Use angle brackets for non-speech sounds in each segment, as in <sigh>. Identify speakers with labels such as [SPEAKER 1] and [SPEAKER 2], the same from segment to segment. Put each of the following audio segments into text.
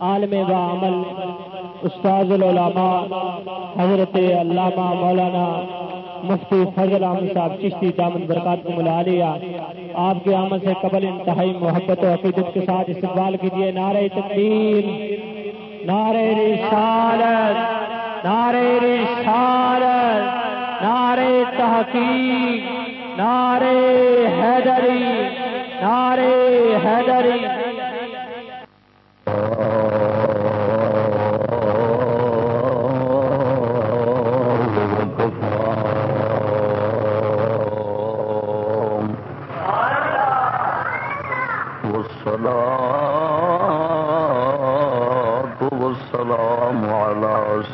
[SPEAKER 1] عالم با عمل استاد العلماء، حضرت علامہ مولانا مفتی فضل احمد صاحب، چشتی دامن برکات کو ملا لیا۔ آپ کے عمل سے قبل انتہائی محبت و عقیدت کے ساتھ استقبال کیجیے نعرہ تقدیر نعرہ رسالت نعرہ رسالت، نعرہ تحقیق، نعرہ حیدری نعرہ حیدری۔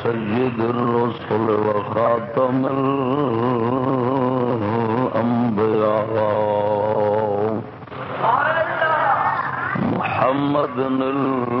[SPEAKER 2] سيد الرسل وخاتم الأنبياء. محمد المصطفى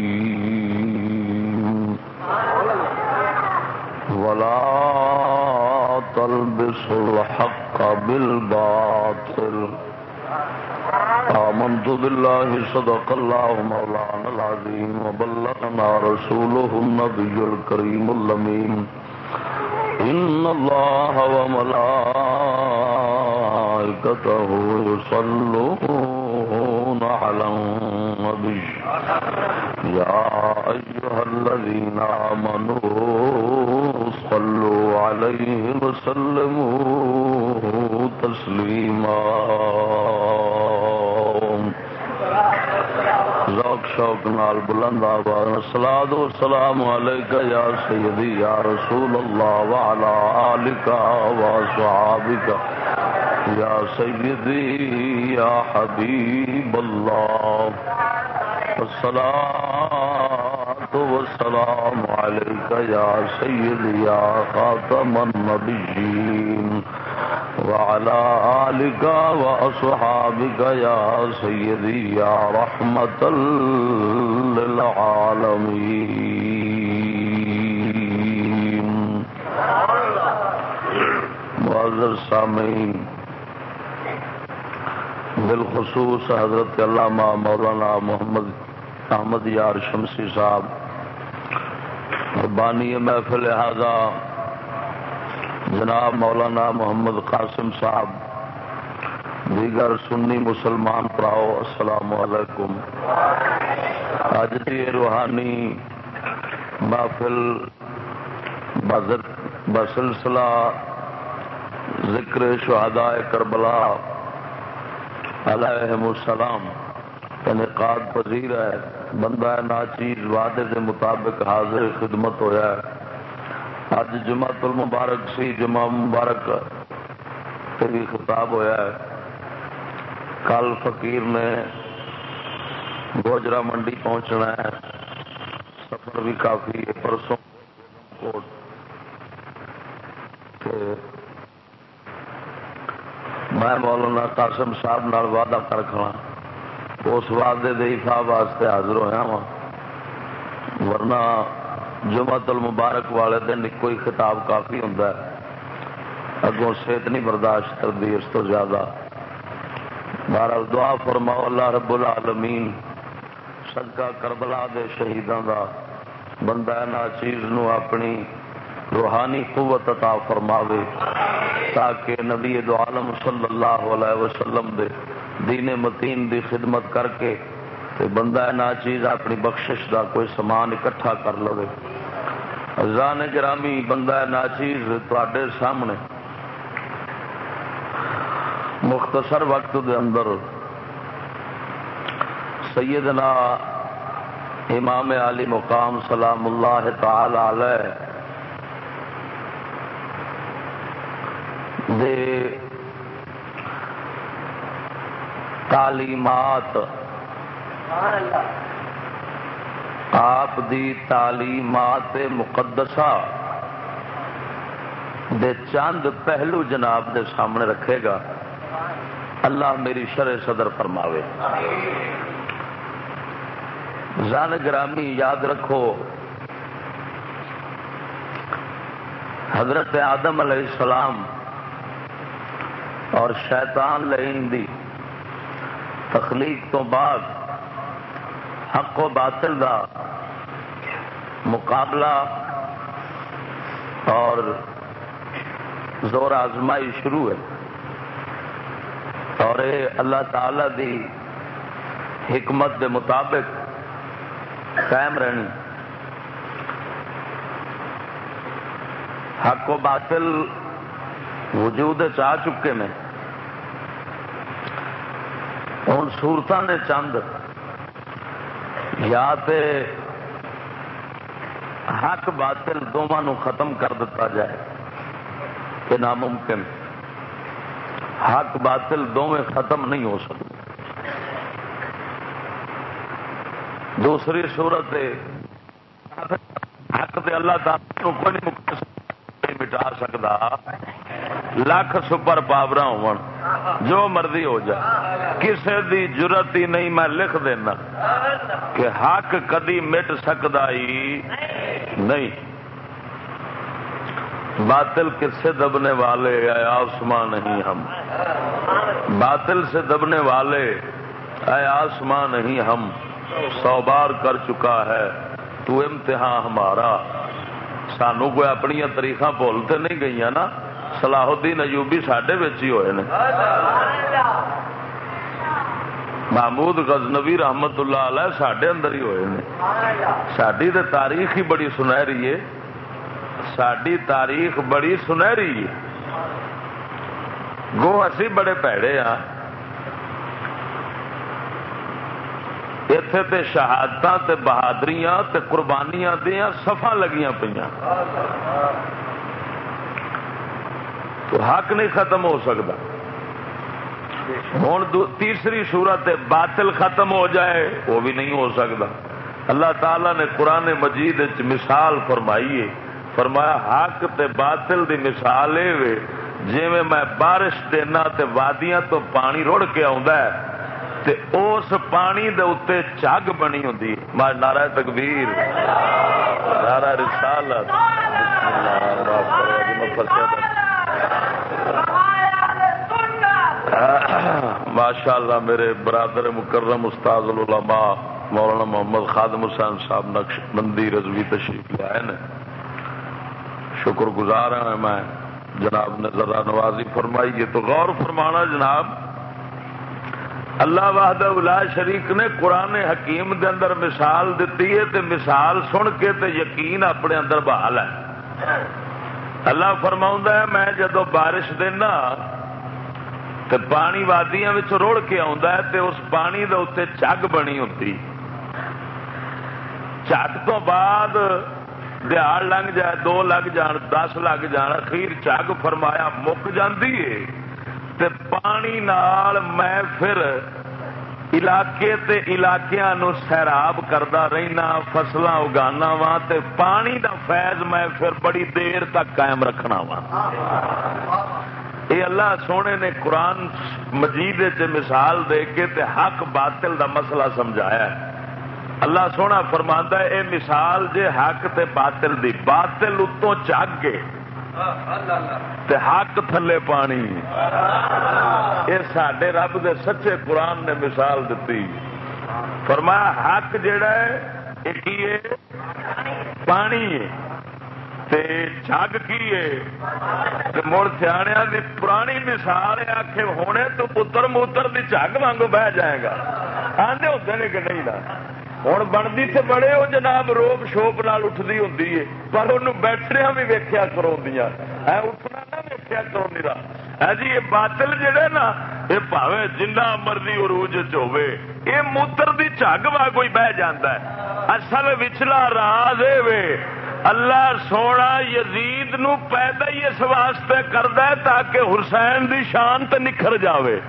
[SPEAKER 2] ولا تلبسوا الحق بالباطل. آمنت بالله صدق الله مولانا العظيم وبلغنا رسوله النبي الكريم اللمين إن الله وملائكته يصلون على النبي. يا أيها الذين آمنوا صلوا عليه وسلموا تسليما ذوق شوق نال بلند آباد الصلاة والسلام عليك يا سيدي يا رسول الله وعلى آلك وصحابك يا سيدي يا حبيب الله الصلاة والسلام عليك يا سيدي يا خاتم النبيين. وعلى آلك وأصحابك يا سيدي يا رحمة للعالمين. معذر سامعين بالخصوص حضرت علامہ مولانا محمد احمد یار شمسی صاحب بانی محفل لہذا جناب مولانا محمد قاسم صاحب، دیگر سنی مسلمان پراؤ، السلام علیکم۔ اج کی روحانی محفل بسلسلہ ذکر شہداء کربلا علیہ السلام۔ انعقاد پذیر ہے، بندہ ناچیز وعدے کے مطابق حاضر خدمت ہویا ہے۔ اج جمع المبارک سی جمع مبارک بھی خطاب ہویا ہے۔ کل فقیر نے گوجرا منڈی پہنچنا ہے۔ سفر بھی کافی ہے، پرسوں میں مولانا قاسم صاحب نال وعدہ کر کھڑا۔ اس وعدے دے دفاع واسطے حاضر ہوا وا ورنہ جمعت المبارک والے دن کوئی خطاب کافی ہوں اگوں صحت نہیں برداشت کرتی اس تو زیادہ۔ بہرحال دعا فرماؤ، اللہ رب العالمین صدقہ کربلا دے شہیدان دا بندہ نا چیز نو اپنی روحانی قوت عطا فرماوے، تاکہ نبی دو عالم صلی اللہ علیہ وسلم دے دین متین دی خدمت کر کے تے بندہ نا چیز اپنی بخشش دا کوئی سامان اکٹھا کر لو ازان گرامی، بندہ نا چیز تے سامنے۔ مختصر وقت دے اندر سیدنا امام علی مقام سلام اللہ تعالی علیہ دے تعلیمات۔ آپ دی تعلیمات مقدسہ دے چند پہلو جناب دے سامنے رکھے گا۔ اللہ میری شر صدر فرماوے۔ زان گرامی یاد رکھو، حضرت آدم علیہ السلام اور شیطان لین دی۔ تخلیق تو بعد حق و باطل دا مقابلہ اور زور آزمائی شروع ہے۔ اور اے اللہ تعالی دی حکمت دے مطابق قائم رہنی۔ حق و باطل وجود چاہ چکے میں۔ ہوں سورت نے چند یا تے حق باطل دونوں ختم کر دیتا جائے کہ ناممکن۔ حق باطل دونوں ختم نہیں ہو سکتے۔ دوسری صورت حق دے اللہ تعالی کوئی نہیں مٹا سکتا۔ لاکھ سپر پاور ہو جو مرضی ہو جائے۔ کسی دی ضرورت ہی نہیں، میں لکھ دینا۔ کہ حق کدی مٹ سکتا ہی نہیں۔ باطل کس سے دبنے والے، اے آسمان نہیں ہم۔ باطل سے دبنے والے، اے آسمان نہیں ہم۔ سو بار کر چکا ہے، تو امتحان ہمارا۔ سانو کوئی اپنی تاریخ بولتے نہیں گئی نا۔ سلاح الدین ایوبی سڈے ہی ہوئے نے۔ محمود غزنوی رحمت اللہ علیہ سڈے اندر ہی ہوئے نے۔ ساری تو تاریخ ہی بڑی سنہری ہے۔ ساری تاریخ بڑی سنہری ہے۔ گو اسی بڑے پیڑے ہاں۔ اتے تے شہادت تے بہادریاں تے قربانیاں دیا سفا لگیاں پہ تو حق نہیں ختم ہو سکتا۔ ہوں تیسری صورت باطل ختم ہو جائے، وہ بھی نہیں ہو سکتا۔ اللہ تعالی نے قرآن مجید مثال فرمائی ہے۔ فرمایا، حق تے باطل دی مثال ہے جی میں بارش دینا تے وادیاں تو پانی رڑ کے آ تے اس پانی دے اتنے چگ بنی ہوں مار نارا تکبیر۔ نارا رسالت۔ اللہ <coughs> ماشاء اللہ میرے برادر مکرم استاد العلماء مولانا محمد خادم حسین صاحب نقش بندی رضوی تشریف لے آئے شکر گزار ہوں میں جناب نے ذرا نوازی فرمائی ہے تو غور فرمانا جناب، اللہ واہد الا شریک نے قرآن حکیم دے اندر مثال دیتی ہے تے مثال سن کے تے یقین اپنے اندر بحال ہے۔ اللہ فرما ہے، میں جدو بارش دینا تے پانی وادیاں روڑ کے تے اس پانی دے اتنے چگ بنی ہوتی چگ تو بعد دیہڑ لنگ جائے، دو لگ جان، دس لگ جان، اخیر چگ فرمایا، مک جاندی ہے تے پانی نال میں پھر علاقے تے علاقیاں نو سیراب کردا رہنا فصل اگانا وا تے پانی دا فیض میں پھر بڑی دیر تک قائم رکھنا وا۔ اے اللہ سونے نے قرآن مجید چ مثال دے کے تے حق باطل دا مسئلہ سمجھایا ہے۔ اللہ سونا فرماندا ہے، اے مثال جے حق تے باطل دی، باطل اتوں چگ کے تے حق تھلے پانی۔ یہ سڈے رب دے سچے قرآن نے مثال دیتی فرمایا، حق جڑا ہے یہ پانی تے جگ کی مڑ سیا پرانی مثال آخ ہونے تو پتر موتر کی جگ وانگو بہ جائے گا۔ آدھے ہوتے ہیں کہ نہیں ہوں بنتی تو بڑے وہ جناب روب شوپ نال اٹھتی ہوں پر انہوں بیٹھنے بھی ویخیا کرا اٹھنا نہ ویخیا کرا جی یہ باطل جہا نا یہ پاوے جنہ مرضی عروج ہوے یہ موتر دی جگ وا کوئی بہ جاندہ ہے اصل وچلا راز وے اللہ سونا یزید نو پیدا ہی اس واسطے کردا ہے تاکہ حسین دی شان تے نکھر جاوے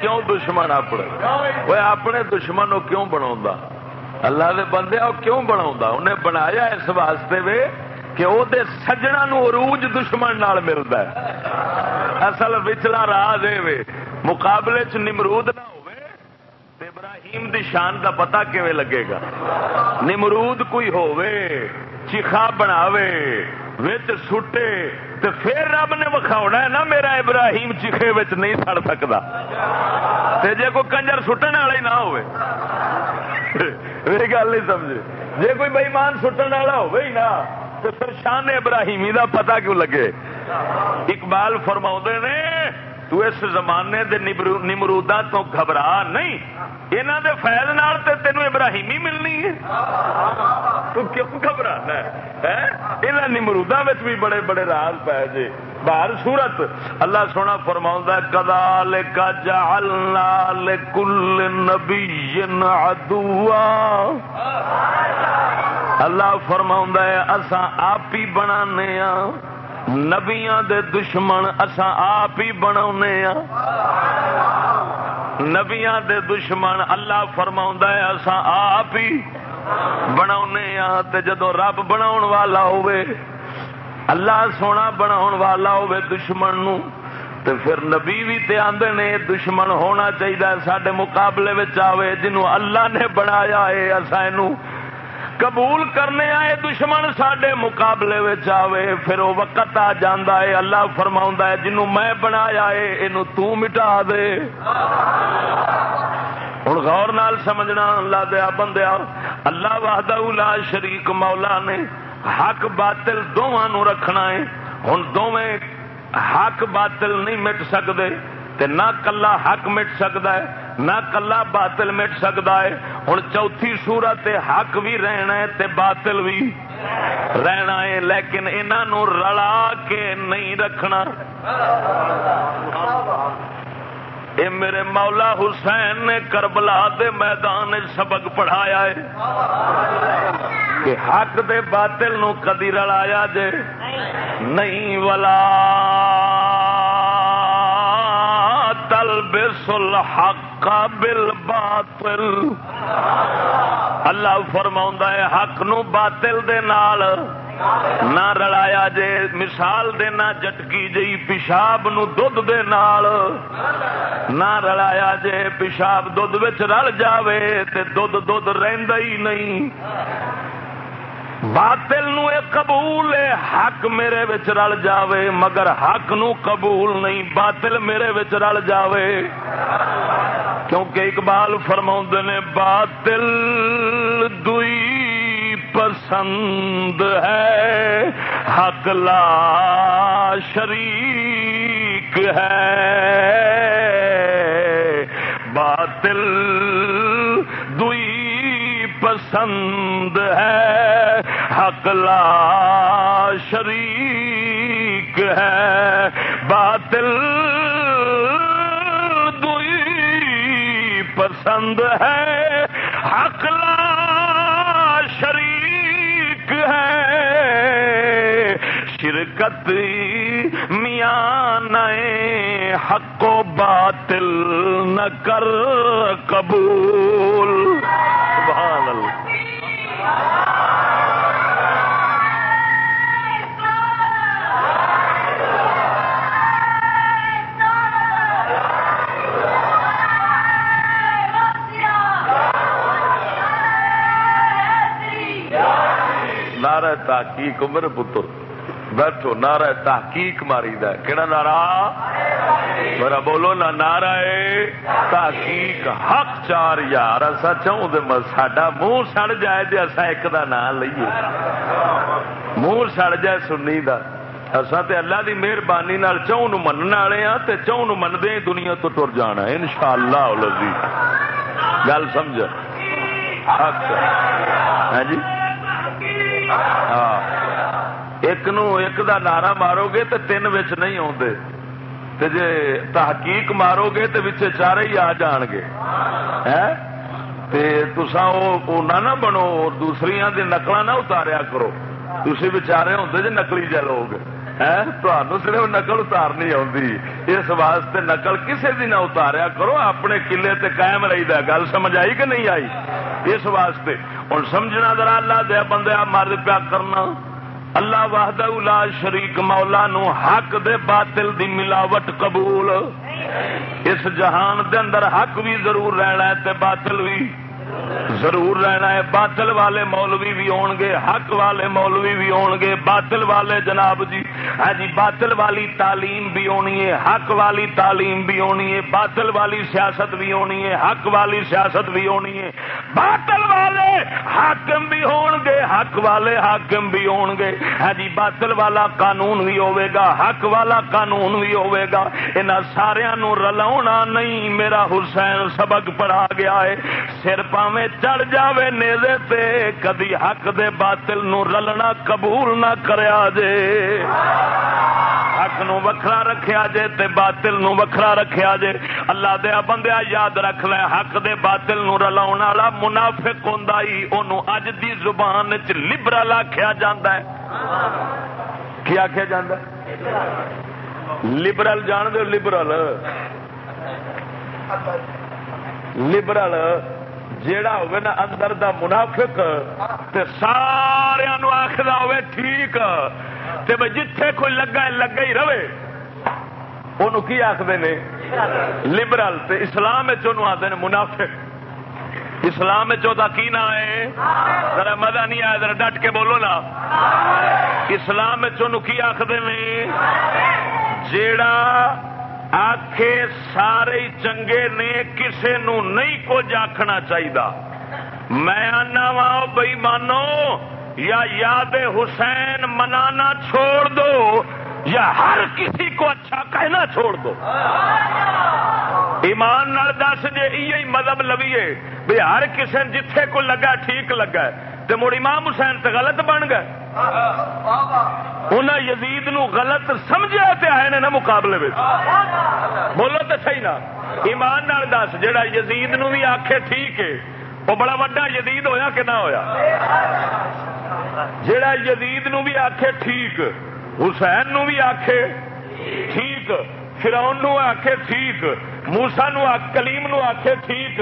[SPEAKER 2] کیوں دشمن اپنے؟ وہ اپنے دشمن وہ کیوں بنا اللہ دے بندے وہ کیوں بنا انہیں بنایا اس واسطے وے کہ وہ سجنا عروج دشمن نال ملتا ہے۔ اصل وچلا راہ دے وے، مقابلے چ نمرود نہ ہو۔ ابراہیم دی شان دا پتہ کیویں لگے گا؟ نمرود کوئی ہووے، چیخا بناوے، وچ سٹے، تے پھر رب نے وکھاونا ہے نا، میرا ابراہیم چیخے وچ نہیں سڑ سکدا۔ تے جے کوئی کنجر سٹن والا ہی نہ ہوئے میری گل نہیں سمجھے۔ جے کوئی بےمان سٹن والا ہوئے ہی نہ تو پھر شان ابراہیمی دا پتہ کیوں لگے؟ اقبال فرما نے تو اس زمانے دے نمرودا تو گھبرا نہیں۔ یہاں دے فیض نال تے تینوں ابراہیمی ملنی ہے۔ تو کیوں گھبرانا ہے؟ یہاں نمرودا بھی بڑے بڑے راز پے جے۔ باہر سورت اللہ سونا فرما کدال کا جال کل نبی ادوا اللہ فرما ہے اسا آپ ہی بنانے ہاں۔ نبیاں دے دشمن اسا آپ ہی بنا نبیاں دے دشمن اللہ فرما ہے اسا آپ ہی بنا جدو رب بنا والا ہوئے اللہ سونا بنا والا ہوئے دشمن نو، تے پھر نبی بھی تے آندے نے دشمن ہونا چاہیے سڈے مقابلے آئے جنوں اللہ نے بنایا ہے اصا یہ قبول کرنے آئے دشمن سڈے مقابلے آوے، پھر وہ وقت آ جا ہے، اللہ فرما ہے، جنوں میں بنایا ہے یہ مٹا دے۔ ہوں غور نال سمجھنا، اللہ دیا بندیا اللہ وحدہ لا شریک مولا نے حق باطل دونوں رکھنا ہے۔ ہوں دونیں حق باطل نہیں مٹ سکتے تے نہ کلا حق مٹ سکتا ہے، نہ کلا باطل مٹ سکتا ہے۔ ہوں چوتھی سورت حق بھی رہنا ہے تے باطل بھی رہنا ہے، لیکن انہوں رلا کے نہیں رکھنا۔ اے میرے مولا حسین نے کربلا دے میدان سبق پڑھایا ہے۔ کہ حق دے باطل نو کدی رلایا جے؟ نہیں، ولا۔ تلبس الحق بالباطل۔ اللہ فرما ہے، حق نو باطل دے نال نہ رلایا جے، مثال دینا جٹکی جی پیشاب نو دودھ دے نال نہ رلایا جے، پیشاب دودھ وچ رل جاوے تے دودھ دودھ رہندا ہی نہیں۔ باطل نو اے قبول ہے حق میرے وچ رل جاوے، مگر حق نو قبول نہیں، باطل میرے وچ رل جاوے۔ کیونکہ اقبال فرما نے، باطل دئی پسند ہے، حق لا شریک ہے۔ باطل پسند ہے، حق لا شریک ہے۔ باطل دوئی پسند ہے، حق لا شریک ہے۔ شرکت میاں نئے حق و باطل نہ کر قبول۔ سبحان اللہ۔ تحقیق میرے پتر، بیٹھو، نعرہ تحقیق ماری دا کہڑا نعرہ؟ میرا بولو نا، نعرہ تحقیق حق چار یار اصا چاہوں دے ساڈا منہ سڑ جائے جی اصا ایک دا نام لئیے۔ منہ سڑ جائے سنی دا۔ اصا تے اللہ دی مہربانی چون منع والے ہاں تے چون منتے ہی ہاں دنیا تو تر جانا ان شاء اللہ گل سمجھ اچھا ہاں جی؟ ہاں۔ ایک نو ایک دا نعرہ مارو گے تو تین بچ نہیں آتے جے تحقیق مارو گے تو چارے ہی آ جان گے تسا نہ بنو دوسری نقل نہ اتاریا کرو۔ تھی بچارے ہوں جی نکلی جے لوگ۔ ہاں۔ صرف نقل اتارنی آتی اس واسطے نقل کسی بھی نہ اتاریا کرو، اپنے کلے تے قائم رہی گل سمجھ آئی کہ نہیں آئی؟ اس واسطے۔ ہوں سمجھنا ذرا اللہ دیا بندہ مرد پیا کرنا۔ اللہ واہد لا شریک مولا نو حق دے باطل دی ملاوٹ قبول۔ اس جہان دے اندر حق بھی ضرور رہنا ہے تے باطل بھی۔ ضرور رہنا ہے۔ باطل والے مولوی بھی ہون گے، حق والے مولوی بھی ہون گے۔ باطل والے جناب جی ہاں جی باطل والی تعلیم بھی ہونی ہے، حق والی تعلیم بھی ہونی ہے، باطل والی سیاست بھی ہونی ہے، حق والی سیاست بھی ہونی ہے۔ باطل والے حاکم بھی ہون گے، حق والے حاکم بھی ہون گے۔ ہاں جی باطل والا قانون بھی ہوے گا، حق والا قانون بھی ہوے گا۔ انہاں سارے نو رلاونا نہیں، میرا حسین سبق پڑھا گیا ہے۔ سر پاویں چڑھ جاوے نیزے تے، کدی حق دے باطل نو رلنا قبول نہ کریا جے۔ حق نو وکھرا رکھیا جے تے باطل نو وکھرا رکھیا جے۔ اللہ دیا بندیا یاد رکھ لے، حق دے باطل نو رلاؤن والا منافق ہوندا ہی اونوں اج دی زبان وچ لبرل آکھیا جاندا ہے۔ کی آکھیا جاندا ہے؟ لبرل جان دے لبرل۔ لبرل۔ جیڑا ہوئے نا اندر دا منافق، تے سارا آخر ہوئے ٹھیک، تے بھائی جتھے کوئی لگا لگا ہی رہے۔ انہوں کی آخر نے؟ لبرل، تے اسلام آتے ہیں منافق۔ اسلام چوتھا کی نہ ہے؟ ذرا مزہ نہیں آیا، ذرا ڈٹ کے بولو نا۔ اسلام چون کی آخر نے؟ جیڑا آخے سارے چنگے نے کسے نو نہیں کچھ آخنا چاہیے میں آنا وا بئی مانو یا یاد حسین منانا چھوڑ دو، یا ہر کسی کو اچھا کہنا چھوڑ دو۔ ایمان نال دس جی یہ مذہب لویے بھی ہر کسی جتھے کو لگا ٹھیک لگا تو مڑ امام حسین سے غلط بن گئے۔ انہیں یزید نو غلط سمجھا تے آئے نے نا مقابلے میں بولو تو صحیح نا۔ ایمان نال دس، جڑا یزید نو بھی آخے ٹھیک ہے، وہ بڑا وڈا یزید ہویا کہ نہ ہویا؟ جڑا یزید نو بھی آخے ٹھیک، حسین نو بھی آخے ٹھیک فراؤن نو آخے ٹھیک موسا نو کلیم نو آخے ٹھیک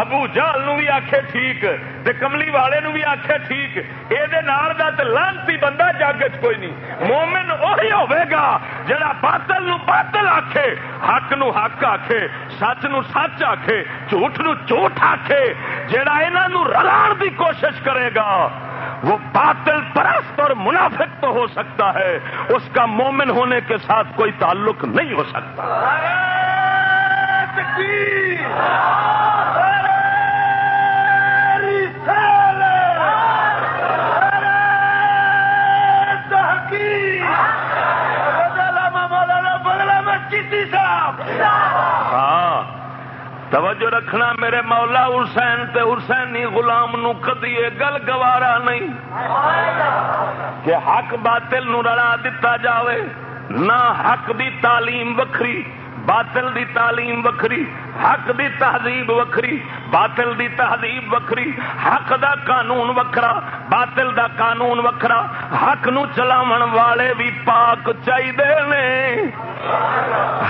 [SPEAKER 2] ابو جال نو بھی آخے ٹھیک تے کملی والے نو بھی آخے ٹھیک۔ یہ لانتی بندہ جگ کوئی نہیں۔ مومن وہی ہوے گا جڑا باطل نو باطل آخے حق نو حق آخے سچ نو سچ آخے جھوٹ نو جھوٹ آخے جڑا یہاں رلان دی کوشش کرے گا۔ وہ باطل پرست اور منافق تو ہو سکتا ہے۔ اس کا مومن ہونے کے ساتھ کوئی تعلق نہیں ہو سکتا۔ ہاں۔ توجہ رکھنا میرے مولا حسین تے حسینی غلام نو کدی گل گوارا نہیں کہ حق باطل نو رلا دتا جاوے، نہ حق دی تعلیم وکری باطل دی تعلیم وکری حق دی تہذیب وکری باطل دی تہذیب وکری حق دا قانون وکرا باطل دا قانون وکرا حق نو چلاون والے بھی پاک چاہیے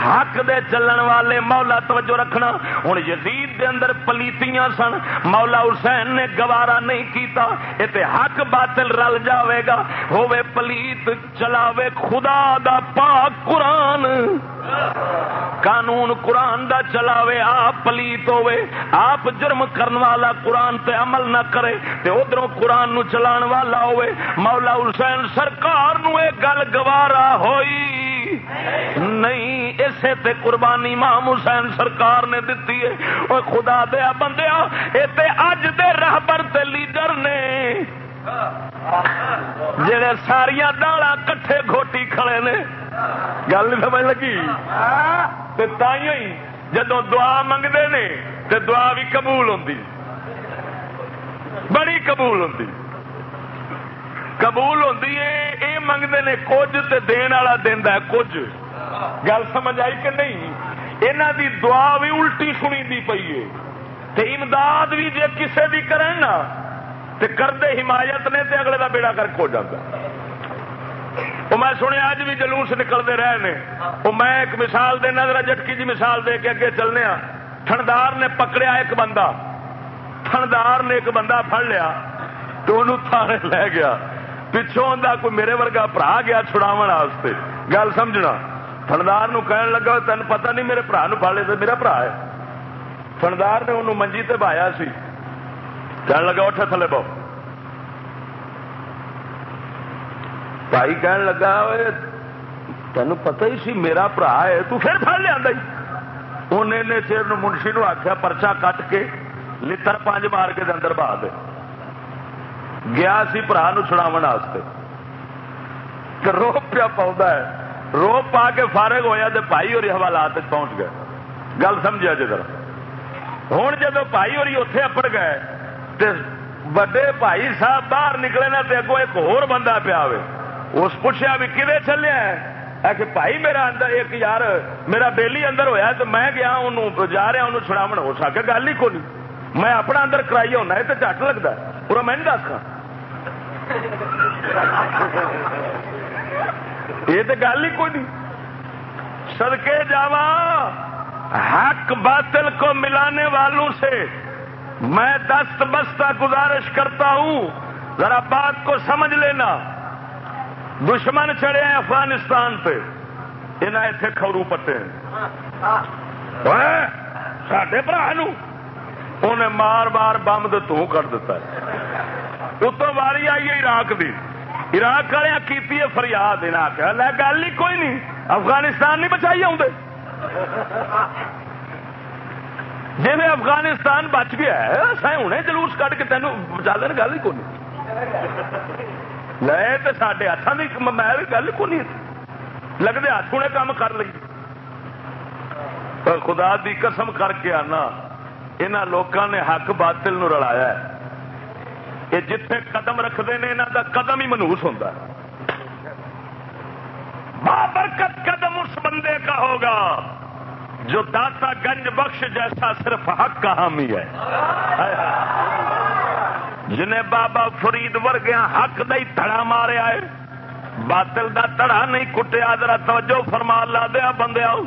[SPEAKER 2] حق دے چلن والے مولا توجہ رکھنا۔ ہوں یزید دے اندر پلیتیاں سن، مولا حسین نے گوارا نہیں کیتا۔ یہ حق باطل رل جاوے گا ہوے پلیت چلاوے خدا دا پاک قرآن۔ قانون قرآن دا چلاوے، آپ پلیت ہوے آپ جرم کرن والا قرآن تے عمل نہ کرے، تے ادھر قرآن نو چلان والا ہوے مولا حسین سرکار نو اے گل گوارا ہوئی۔ نہیں، اسے تے قربانی مام حسین سرکار نے دیتی ہے۔ او خدا دیا بندیا اے تے اج دے رہبر تے لیڈر نے۔ جڑے ساریا دالا کٹھے گھوٹی کھڑے نے۔ گل نہیں سمجھ لگی؟ جدو دعا منگتے نے تو دعا بھی قبول ہوتی بڑی قبول ہوتی قبول ہوتی ہے یہ منگتے نے کچھ تو دن والا دینا کچھ۔ گل سمجھ آئی کہ نہیں؟ یہاں دی دعا بھی الٹی سنی دی پی ہے۔ امداد بھی جی کسی بھی کرن نا، تے کردے حمایت نے تے اگلے دا بیڑا کر ہو جاتا۔ وہ میں سنیا اج بھی جلوس نکلتے رہے ہیں وہ میں ایک مثال دینا ذرا جٹکی جی مثال دے کے اگے چلنے ہاں تھندار نے پکڑیا ایک بندہ۔ تھندار نے ایک بندہ پھڑ لیا تو انہوں تھانے لے گیا۔ پچھوں کوئی میرے ورگا برا گیا چھڑاو واسطے گل سمجھنا۔ تھندار کہن لگا تین پتہ نہیں میرے برا پڑ لے تو میرا برا ہے۔ تھندار نے انہوں منجی تے سی۔ کہنے لگا اٹھے تھلے بہو۔ بھائی کہن لگا تین پتہ ہی سی میرا برا ہے تو پھر پڑ لیا انہیں چیر منشی نو آخیا پرچا کٹ کے لڑ پانچ مار کے اندر بہا دے گیا سی برا چھڑاو روپ پیا پاؤں روپ پا کے فارغ ہویا تو بھائی اور حوالات پہنچ گئے گل سمجھا جی ذرا ہوں جب بھائی اور اتے اپڑ گئے وڈے بھائی صاحب باہر نکلے نا اگوں ایک ہور بندہ پیا اس پوچھا بھی کدے چلے کہ بھائی میرا اندر ایک یار، میرا بیلی اندر ہویا تو میں گیا انہوں جا رہا انہوں چھڑاو ہو سکے گل ہی کو نہیں میں اپنا اندر کرائی ہونا یہ تو جٹ لگتا پورا میں دس یہ تو گل ہی کوئی نہیں سدکے جاوا حق باطل کو ملانے والوں سے میں دست بستہ گزارش کرتا ہوں۔ ذرا بات کو سمجھ لینا۔ دشمن چڑے ہیں افغانستان پہ۔ انہیں اتنے خبرو پٹے سڈے برا انہیں مار مار بمب تو کر دیتا ہے۔ اتوں واری آئی ہے عراق دی۔ عراق والے کی فریاد آخیا لے، گل ہی کوئی نہیں۔ افغانستان نہیں بچائی آؤں جی میں افغانستان بچ گیا ہے ہوں جلوس کٹ کے تینوں بچا دین گل ہی کون لے تو سڈے ہاتھوں کی میں گل کو نہیں لگتے ہاتھ ہونے کام کر لی پر خدا دی قسم کر کے آنا یہاں لوگوں نے حق باطل نو رلایا یہ جتھے قدم رکھتے ہیں یہاں کا قدم ہی منوس ہوتا ہے۔ بابرکت قدم اس بندے کا ہوگا۔ جو داتا گنج بخش جیسا صرف حق کا حامی ہے۔ جنہیں بابا فرید ورگیا حق دئی تڑا ماریا ہے باطل دا تڑا نہیں کٹیا، ذرا توجہ فرما لا دیا بندے آؤ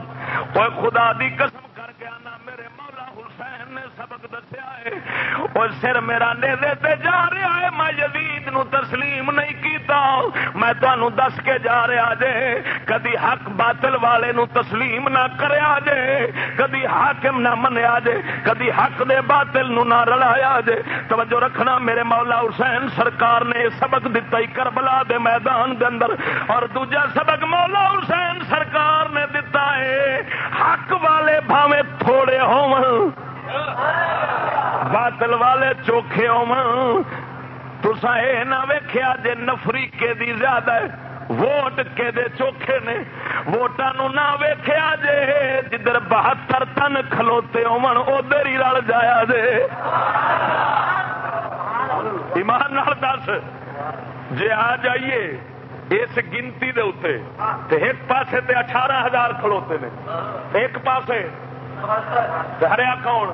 [SPEAKER 2] خدا دی قسم کر کے آنا، میرے مولا حسین نے سبق دسیا ہے۔ اور سر میرا نیزے تے جا رہا ہے، میں یزید نو تسلیم نہیں میں تانوں دس کے جا رہا جے، کدی حق باطل والے نو تسلیم نہ کریا جے، کدی حاکم نہ منیا جے، کدی حق دے باطل نو نہ رلایا جے۔ توجہ رکھنا، میرے مولا حسین سرکار نے سبق دتا ہی کربلا دے میدان دے اندر۔ اور دوجا سبق مولا حسین سرکار نے دتا ہے، حق والے بھاوے تھوڑے ہون، باطل والے چوکھے ہو تسا یہ نہ ویخیا جی نفری کے دی زیادہ ہے ووٹ کے دے چوکھے نے؟ ووٹان نہ جے جدھر بہتر تن کھلوتے ہون ادھر ہی رل جایا جے۔ ایمان نال دس جے آ جائیے اس گنتی دے اتنے ایک پاسے تے اٹھارہ ہزار کھلوتے نے۔ ایک پاسے ہریا کون؟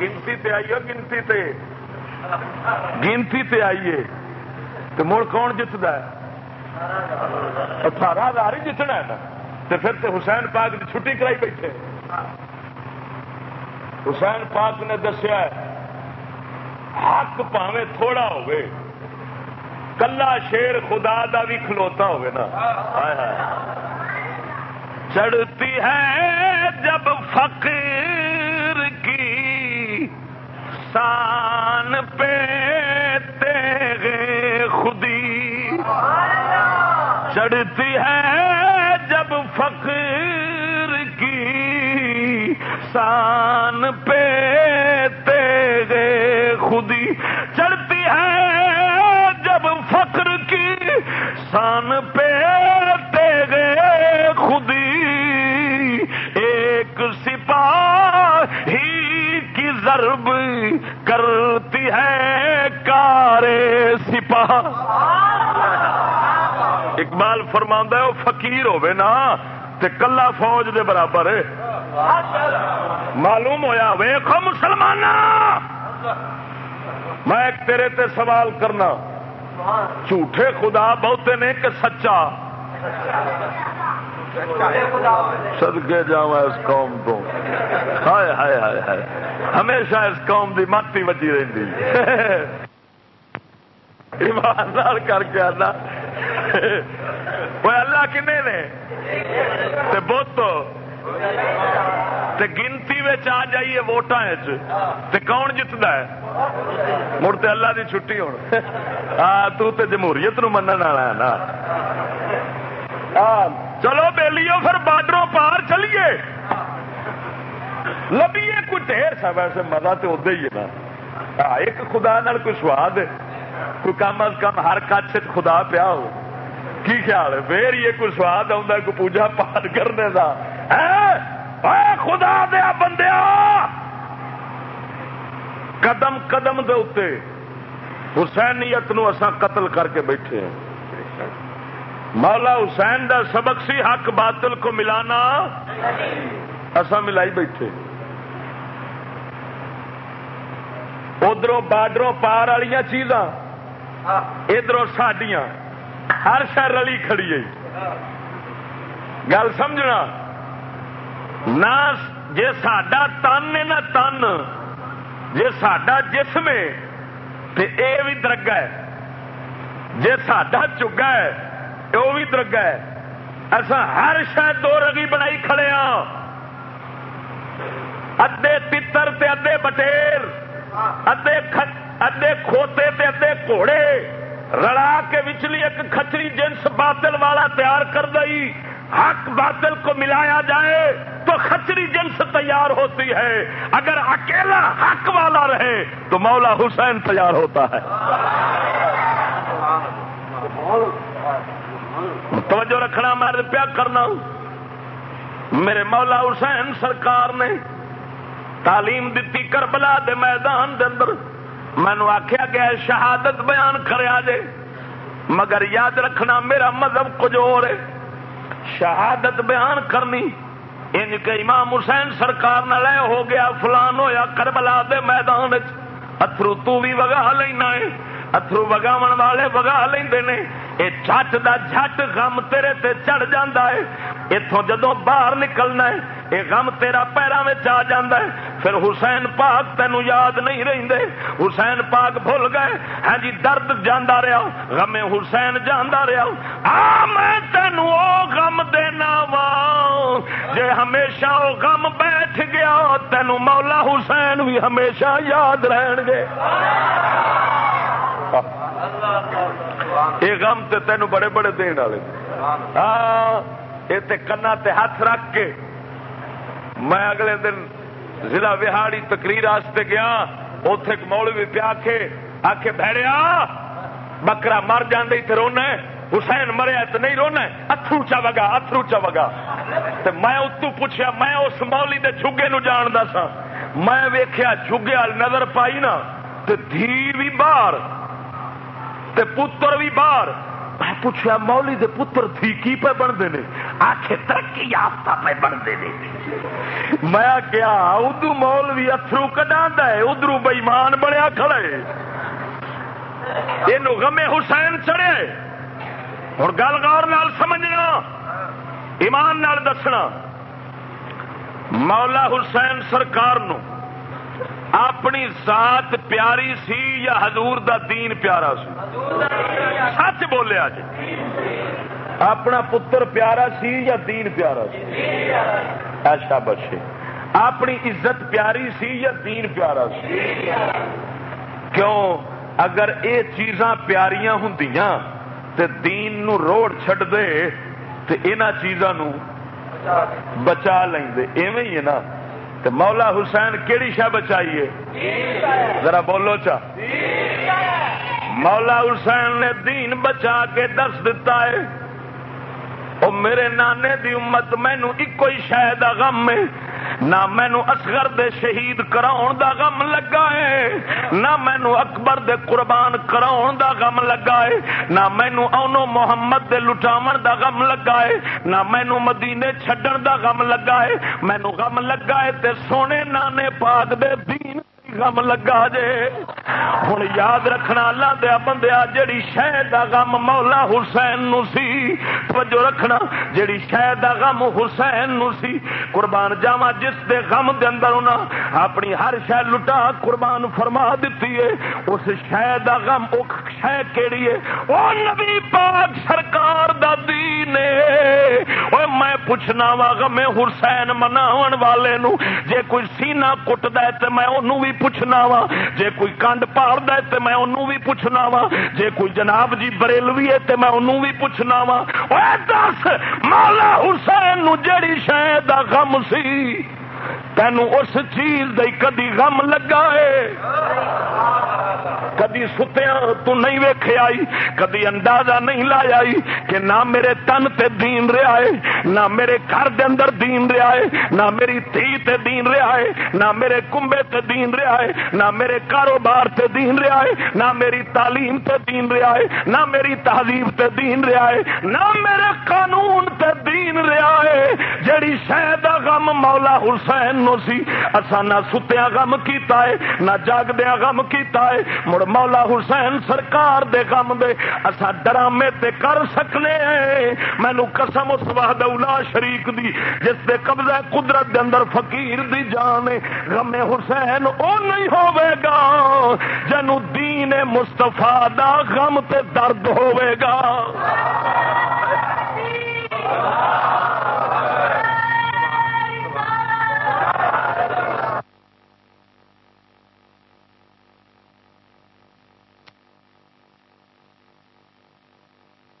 [SPEAKER 2] گنتی تے آئیے، گنتی تے۔ گنتی تے آئیے۔ تو مڑ کون جتنا اٹھارہ ہزار ہی جتنا ہے نا۔ تو پھر تو حسین پاک کی چھٹی کرائی بیٹھے۔ حسین پاک نے دسیا حق پاوے تھوڑا ہوئے کلا شیر خدا دا بھی کھلوتا ہوئے نا۔ چڑھتی ہے جب فقیر کی سان پہ تیرے خودی چڑھتی ہے جب فقر کی سان پہ تیرے خودی چڑھتی ہے جب فقر کی سان پہ <laughs> اقبال فرما ہے وہ فقیر ہوے نا، تے کلا فوج دے برابر ہے۔ معلوم ہویا ویخو مسلمان میں ایک تیرے تے سوال کرنا۔ جھوٹے خدا بہتے نے کہ سچا؟ سدکے جا اس قوم کو ہائے ہائے ہائے ہائے۔ ہمیشہ اس قوم دی ماتی بچی رہی <laughs> ایماندار کر کے آنا۔ وہ اللہ کنے نے؟ تے بت۔ گنتی آ جائیے ووٹان کون جتنا ہے؟ مڑ تو اللہ کی چھٹی ہو جمہوریت نو من والا ہے نا۔ چلو بےلیو پھر بارڈروں پار چلیے۔ لبیے کوئی ڈھیر سا، ویسے مزہ تو ادے ہی ہے نا۔ ایک خدا نال کوئی سواد ہے۔ کوئی کم از کم ہر کچھ خدا پیا ہو۔ کی خیال ہے؟ پھر یہ کوئی سواد آتا کوئی پوجا پاٹ کرنے کا خدا دیا بندیا قدم قدم دے اتے حسینیت نو اسا قتل کر کے بیٹھے ہیں۔ مولا حسین دا سبق سی، حق باطل کو ملانا۔ اسا ملائی بیٹھے۔ ادھر بارڈروں پار والی چیزاں۔ ادھر ساڈیاں، ہر شہر رلی کھڑی ہے۔ گل سمجھنا؟ نہ جی سڈا تن ہے، نہ تن۔ جی سڈا جسم ہے تو یہ بھی درگا ہے۔ جی سڈا چگا ہے وہ بھی درگا ہے۔ اصا ہر شاید دو رگی بنائی کھڑے ہاں۔ ادے تر ادے بٹیر ادے کھٹ ادے کھوتے تے ادے گھوڑے رڑا کے وچلی ایک کچری جنس باطل والا تیار کر دئی۔ حق باطل کو ملایا جائے تو کچری جنس تیار ہوتی ہے۔ اگر اکیلا حق والا رہے تو مولا حسین تیار ہوتا ہے۔ توجہ رکھنا، میں پیا کرنا میرے مولا حسین سرکار نے تعلیم دیتی کربلا دے میدان دے اندر مینو آخیا گیا شہادت بیان کریا جے مگر یاد رکھنا، میرا مذہب کچھ اور ہے۔ شہادت بیان کرنی ان کے امام حسین سرکار نہ ہو گیا، فلان ہویا کربلا دے میدان اترو تو بھی وگا لینا ہے۔ اترو وگاو والے وگا لے یہ جٹ دا جٹ غم تیرے تے چڑھ جاندہ ہے اتوں جدو باہر نکلنا ہے یہ غم تیرا پیروں میں آ جاندہ ہے پھر حسین پاک تینو یاد نہیں رہندے حسین پاک بھول گئے ہاں جی درد جانا رہا غم حسین جانا رہا آ میں تینو او غم دینا وا جے ہمیشہ او غم بیٹھ گیا تینو مولا حسین بھی ہمیشہ یاد رہن گے یہ غم تے تینو بڑے بڑے دین والے. ہاں یہ کنا تے ہاتھ رکھ کے میں اگلے دن ضلع وہاڑی تقریر گیا اتے مولوی پیا کے آ کے بہریا بکرا مر جانے رونا حسین مریا تو نہیں رونا اترو چا وگا اترو چا وگا میں اتو پوچھا میں اس مولی دے جھگے نو جاندا سا میں ویخیا جھگے وال نظر پائی نا، تے دھی بھی باہر۔ تے پتر بھی باہر۔ میں پوچھا مولی دے پتر تھی کی پہ بنتے ہیں آخ ترقی یافتہ پہ بنتے ہیں میں کیا ادو مول بھی اترو کٹا ہے، ادھر بئیمان بنیا کھڑے یہ غمے حسین چڑھے اور گل گور نال سمجھنا، ایمان نال دسنا۔ مولا حسین سرکار نو اپنی ذات پیاری سی یا حضور دا دین پیارا سی؟ سچ بولیا جی اپنا پتر پیارا سی یا دین پیارا سی؟ ایسا بچے اپنی عزت پیاری سی یا دین پیارا سی؟ کیوں؟ اگر یہ چیزاں پیاریاں ہوں تو دین نو روڑ چھڑ دے تو یہاں چیزوں بچا لیں ایویں ہی ہے نا۔ تو مولا حسین کیڑی شہ بچائیے ذرا بولو چا۔ مولا حسین نے دین بچا کے دس دتا ہے۔ او میرے نانے دی امت مینو ایک ہی شاید غم ہے۔ نہ مینو اصغر دے شہید کراؤن دا غم لگا ہے۔ نہ مینو اکبر دے قربان کراؤن دا غم لگا ہے۔ نہ مینو اونو محمد دے لٹاون دا غم لگا ہے۔ نہ مینو مدینے چھڈن دا غم لگا ہے۔ مینو غم لگا ہے تے سونے نانے پاک دے دین غم لگا جے۔ ہوں یاد رکھنا اللہ دیا بندیا جیڑی شہد دا غم مولا حسین نو سی۔ توجہ رکھنا، جیڑی شہد دا غم حسین نو سی۔ قربان جاوا جس دے غم دے اندر انہاں اپنی ہر شہ لٹا قربان فرما دیتی ہے اس شہ دا غم او شہ کیڑی ہے او نبی پاک سرکار دا دین ہے او میں پوچھنا وا غم حسین مناون والے نو جے کوئی سینہ کٹدا ہے تے میں اونوں بھی پوچھنا وا جے کوئی کنڈ پاڑتا ہے تے میں انہوں بھی پوچھنا وا جے کوئی جناب جی بریلوی ہے تے میں انہوں بھی پوچھنا وا دس مولا حسین نو جڑی شاید غم سی تینوں اس چیز دے کدی غم لگا ہے کدی ستیا تو نہیں ویکھے آئی، کدی اندازہ نہیں لایا کہ نہ میرے تن تے دین رہا ہے، نہ میرے گھر دے اندر دین رہا ہے، نہ میری تھی تے دین رہا ہے، نہ میرے کنبے تے دین رہا ہے، نہ میرے کاروبار تے دین رہا ہے، نہ میری تعلیم تے دین رہا ہے، نہ میری تہذیب تے دین رہا ہے، نہ میرے قانون تے دین رہا ہے۔ جڑی شاید غم مولا حسین نو سی اسا نہ ستیا غم کیتا ہے، نہ جاگدیا غم کیتا ہے، مڑ مولا حسین سرکار دے غم دے اسا ڈرامے تے کر سکنے ہیں۔ مینو قسم اس وحد اولا شریک دی، جس دے قبضہ قدرت دے اندر فقیر دی جان غم حسین او نہیں ہوے گا جنو دین مصطفیٰ دا غم تے درد ہوے گا۔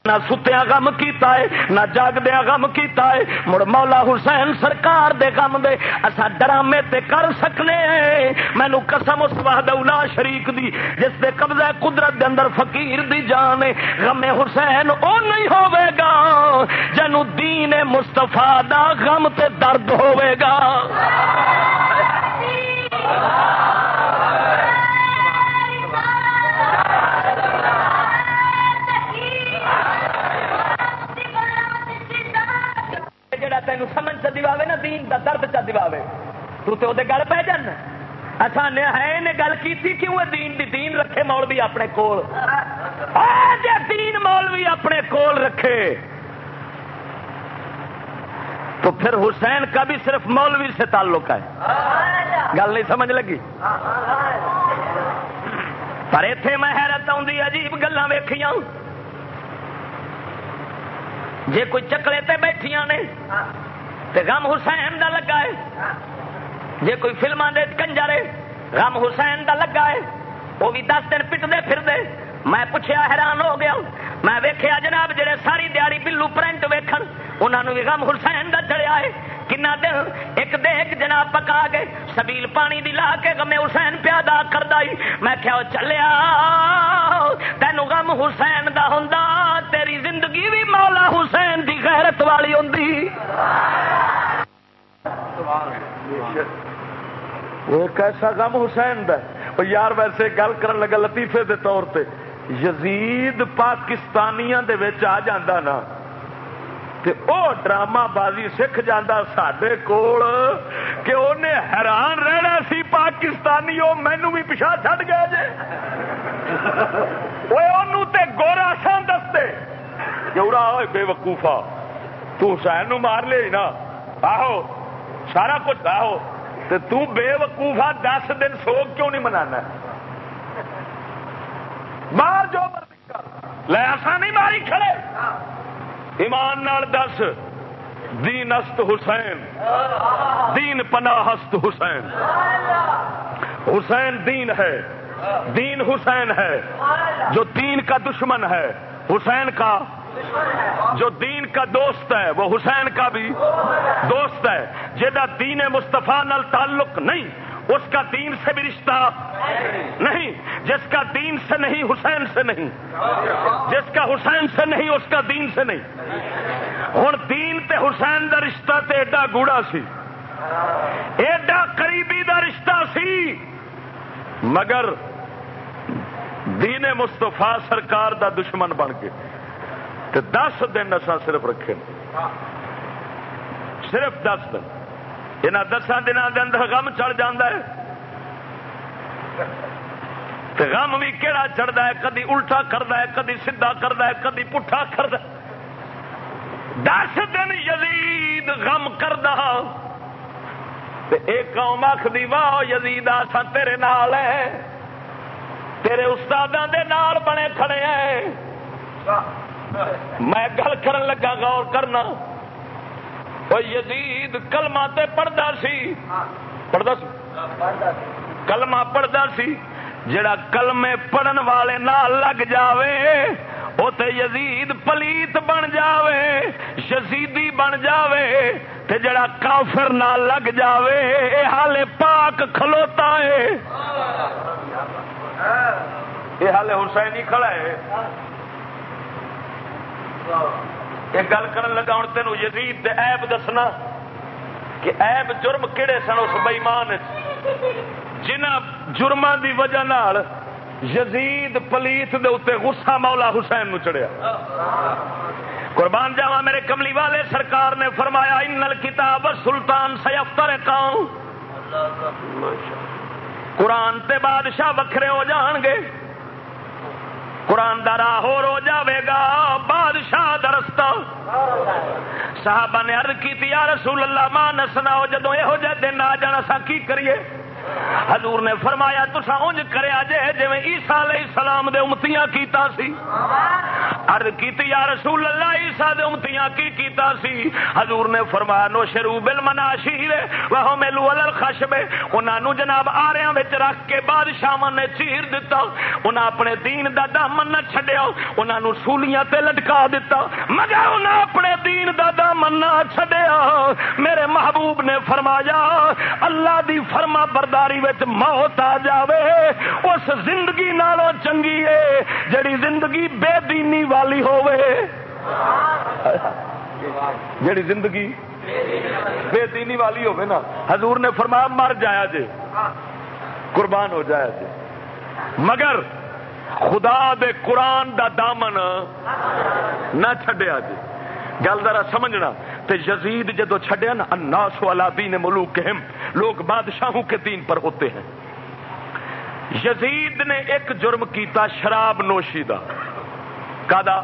[SPEAKER 2] نہ ستیا غم کیتا ہے، نہ جاگدیا غم کیتا ہے۔ مڑ مولا حسین سرکار دے غم دے اسا ڈرامے تے کر سکنے ہیں۔ مینو قسم اس وحد اولا شریک دی، جس دے قبضہ قدرت دے اندر فقیر دی جان غم حسین او نہیں ہوے گا جنو دین مصطفیٰ دا غم تے درد ہوے گا۔ دین دا درد چ دے تو تے گل پہ جان۔ اچھا نے ہے نے گل کی کیوں دین دی دین رکھے مولوی اپنے کول؟ جے دین مولوی اپنے کول رکھے۔ تو پھر حسین کا بھی صرف مولوی سے تعلق ہے۔ گل نہیں سمجھ لگی؟ پر اتے میں حیرت آئی عجیب گلان ویخیاں جے کوئی چکلے تے بیٹھیاں نے تے غم حسین دا لگا ہے۔ جے کوئی فلما دے کنجر غم حسین دا لگا ہے۔ وہ بھی دس دن پٹتے پھر دے میں پوچھا حیران ہو گیا میں ویکھیا جناب جڑے ساری دیہی بلو پرنٹ ویکھن انہوں بھی غم حسین دا چڑیا ہے۔ کنا دن ایک دیکھ جناب پکا گئے سبیل پانی دی لا کے غم حسین پیادا کر دائی میں کیا چلیا تین غم حسین دا ہوں مولا حسین دی غیرت والی ہوں کیسا غم حسین دا یار ویسے گل کرن لگا لطیفے دے طور پہ یزید پاکستانیاں دے وچ آ جاندہ نا۔ تے او ڈرامہ بازی سکھ جاندہ ساڈے کول کہ انہیں حیران رہنا سی پاکستانی وہ مینو بھی پچھا چڑ گیا جے۔ وہ تے گورا سان دستے۔ جورا ہوئے بے وقوفا۔ تو حسین نو مار لے نا۔ آہو، سارا کچھ آہو۔ تے تو بے وقوفا دس دن سوگ کیوں نہیں منانا؟ مار جو مرضی کر۔ لے ایسا نہیں ماری کھڑے۔ ایمان نال دس، دین است حسین۔ دین پناہ است حسین۔ حسین دین ہے۔ دین حسین ہے۔ جو دین کا دشمن ہے، حسین کا جو دین کا دوست ہے، وہ حسین کا بھی دوست ہے۔ جہاں دین مستفا نال تعلق نہیں، اس کا دین سے بھی رشتہ نہیں۔ جس کا دین سے نہیں، حسین سے نہیں۔ جس کا حسین سے نہیں، اس کا دین سے نہیں۔ ہوں دین تے حسین دا رشتہ تے ایڈا گوڑا سی۔ ایڈا قریبی دا رشتہ سی۔ مگر دین مستفا سرکار دا دشمن بن کے۔ تے دس دن اصا صرف رکھے صرف دس دن۔ یہاں دسان دنوں کے اندر غم چڑھ جاتا ہے۔ غم بھی کہڑا چڑھتا ہے؟ کدی الٹا کرتا ہے، کدی سیدا کرتا ہے، کدی پٹھا کرتا دس دن یزید غم کردا۔ تے ایک قوم آخری واہ یزید آسا تیرے نال ہے۔ تیرے استادوں دے نال بنے کھڑے ہیں۔ میں گل کرن لگا، غور کرنا۔ وہ یزید کلمہ تے پڑھتا سی۔ پڑھتا سی؟ کلمہ پڑھتا سی۔ جڑا کلمے پڑھن والے نال لگ جاوے وہ تے یزید پلیت بن جاوے یزیدی بن جاوے، تے جڑا کافر نال لگ جاوے، اے حالے پاک کھلوتا ہے۔ یہ حالے حسینی کھڑا ہے۔ ایک گل کر لگا ہوں تین یزید ایب دسنا کہ ایب جرم کہڑے سن اس بئیمان جنہ جرم دی وجہ نال یزید پلیت دے اتنے غصہ مولا حسین نو چڑھیا۔ قربان جاوا میرے کملی والے سرکار نے فرمایا ان کتاب سلطان سیفتر قوم قرآن تے بادشاہ وکھرے ہو جان گے۔ قرآن دا راہ ہو جاوے گا، بادشاہ دا رستہ۔ صحابہ نے عرض کی یا رسول اللہ، ماں نسنا ہو جدو یہ جہ دن آ جانا سا کی کریے؟ حضور نے فرمایا تسا انج کریا جے جی عیسا علیہ السلام دے امتیاں کیتا سی. عرض کیتی، یا رسول اللہ عیسا دے امتیاں کی کیتا سی؟ حضور نے فرمایا، نو شروع بالمناشیر وہ ملو الخشب۔ انہاں نو جناب آریاں وچ رکھ کے بادشاہ نے چیر دتا۔ انہاں اپنے دین دا دامن نہ چھڈیا۔ انہاں نو سولیاں تے لٹکا دتا۔ مگر انہاں اپنے دین دا دامن نہ چھڈیا۔ میرے محبوب نے فرمایا، اللہ دی فرما برداری وچ موت آ جاوے، اس زندگی نالوں چنگی ہے جڑی زندگی بے دینی والی ہووے۔ جڑی زندگی بے دینی والی ہووے نا، حضور نے فرمایا مر جایا جے، قربان ہو جایا جے۔ مگر خدا دے قرآن دا دامن نہ چھڈیا جے۔ گل ذرا سمجھنا، تے یزید جدو چھڈیا نا، الناس والا دین ملوکہم، لوگ بادشاہوں کے دین پر ہوتے ہیں۔ یزید نے ایک جرم کیتا، شراب نوشی دا۔ کادا؟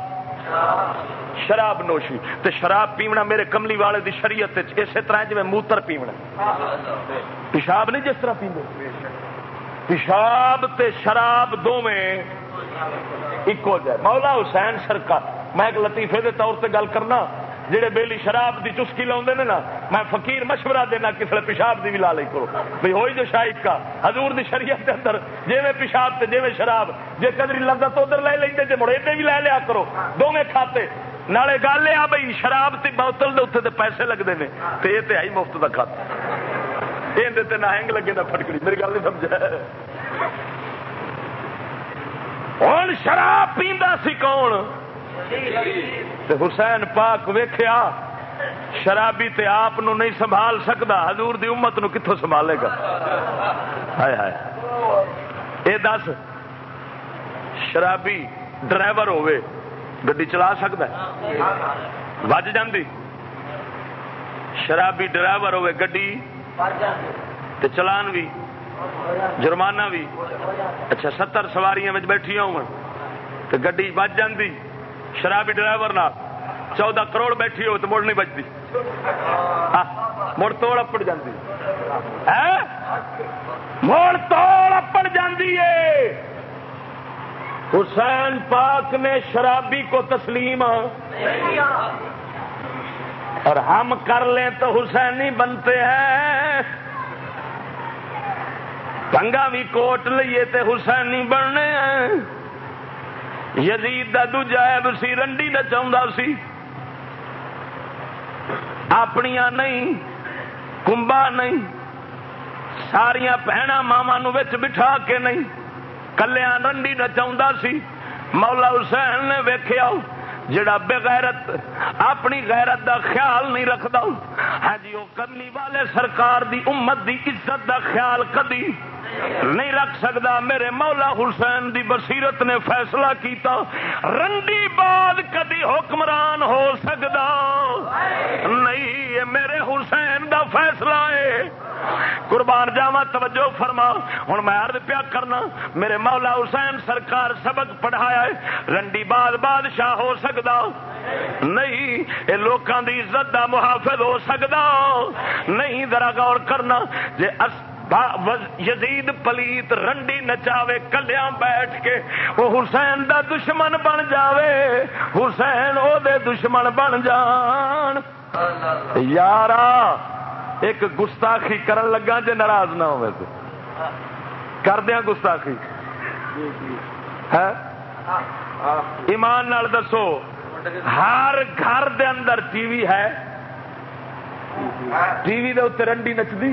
[SPEAKER 2] شراب نوشی۔ تے شراب پیونا میرے کملی والے دی شریعت اسی طرح جی موتر پیونا۔ پیشاب نہیں جس طرح پیندے؟ پیشاب تے شراب دونیں ایک ہو جائے۔ مولا حسین سرکار، میں ایک لطیفے دے طور سے گل کرنا جہے بیلی شراب دی چسکی لاؤ نا، میں فقیر مشورہ دینا کسی پیشاب دی بھی لا لی کرو۔ بھائی ہوئی جو شاہد کا، حضور دی شریعت کے اندر جی میں پیشاب تے جی میں شراب جی قدری لگتا تو ادھر لے لیں جی مڑے بھی لے لیا کرو۔ دونوں کھاتے۔ نالے گل یہ بھائی شراب کی بوتل کے اتنے پیسے لگتے ہیں تو یہ تو ہے مفت کا کھاتا۔ یہ نہ ہینگ لگے نہ فٹکڑی میری گل نہیں سمجھا ہوں شراب پیندا سی کون؟ حسین پاک ویخیا شرابی تے آپ نہیں سنبھال سکتا حضور دی امت نو کتوں سنبھالے گا؟ ہائے ہائے۔ اے دس، شرابی ڈرائیور ہوے گڈی چلا سکتا وج جاندی۔ شرابی ڈرائیور ہوے گڈی تے چلان بھی جرمانہ بھی اچھا ستر سواریاں بیٹھی ہو گڈی بج جاندی شرابی ڈرائیور نہ چودہ کروڑ بیٹھی ہو تو مڑ نہیں بجتی مڑ توڑ اپڑ جاتی مڑ توڑ اپڑ جاتی ہے حسین پاک نے شرابی کو تسلیم اور ہم کر لیں تو حسینی بنتے ہیں پنگا بھی کوٹ لیے تو حسینی بننے ہیں۔ یزید کا دوجا سی، رنڈی نہ سی۔ اپنیا نہیں کمبا نہیں۔ ساریا بہن ماوا بٹھا کے نہیں۔ کلیا رنڈی نچا سی۔ مولا حسین نے ویخیا جڑا بےغیرت اپنی غیرت دا خیال نہیں رکھتا ہاں جی وہ کملی والے سرکار دی امت دی عزت دا خیال کدی نہیں رکھ سکتا۔ میرے مولا حسین دی بصیرت نے فیصلہ کیتا، رنڈی بعد کدی حکمران ہو سکتا۔ نہیں، یہ میرے حسین فیصلہ ہے۔ قربان جاوا توجہ فرما۔ ہوں میں عرض پیا کرنا، میرے مولا حسین سرکار سبق پڑھایا ہے، رنڈی بعد بادشاہ ہو سکتا نہیں یہ لوگوں کی عزت دا محافظ ہو سکتا نہیں، ذرا غور کرنا جی یزید پلیت رنڈی نچاوے کلیا بیٹھ کے وہ حسین دا دشمن بن جاوے۔ حسین او دے دشمن بن جان۔ یارا ایک گستاخی کرن لگا جے ناراض نہ ہوئے تو کر دیا گستاخی۔ ایمان نال دسو، ہر گھر دے اندر ٹی وی ہے۔ ٹی وی دے اتنے رنڈی نچدی۔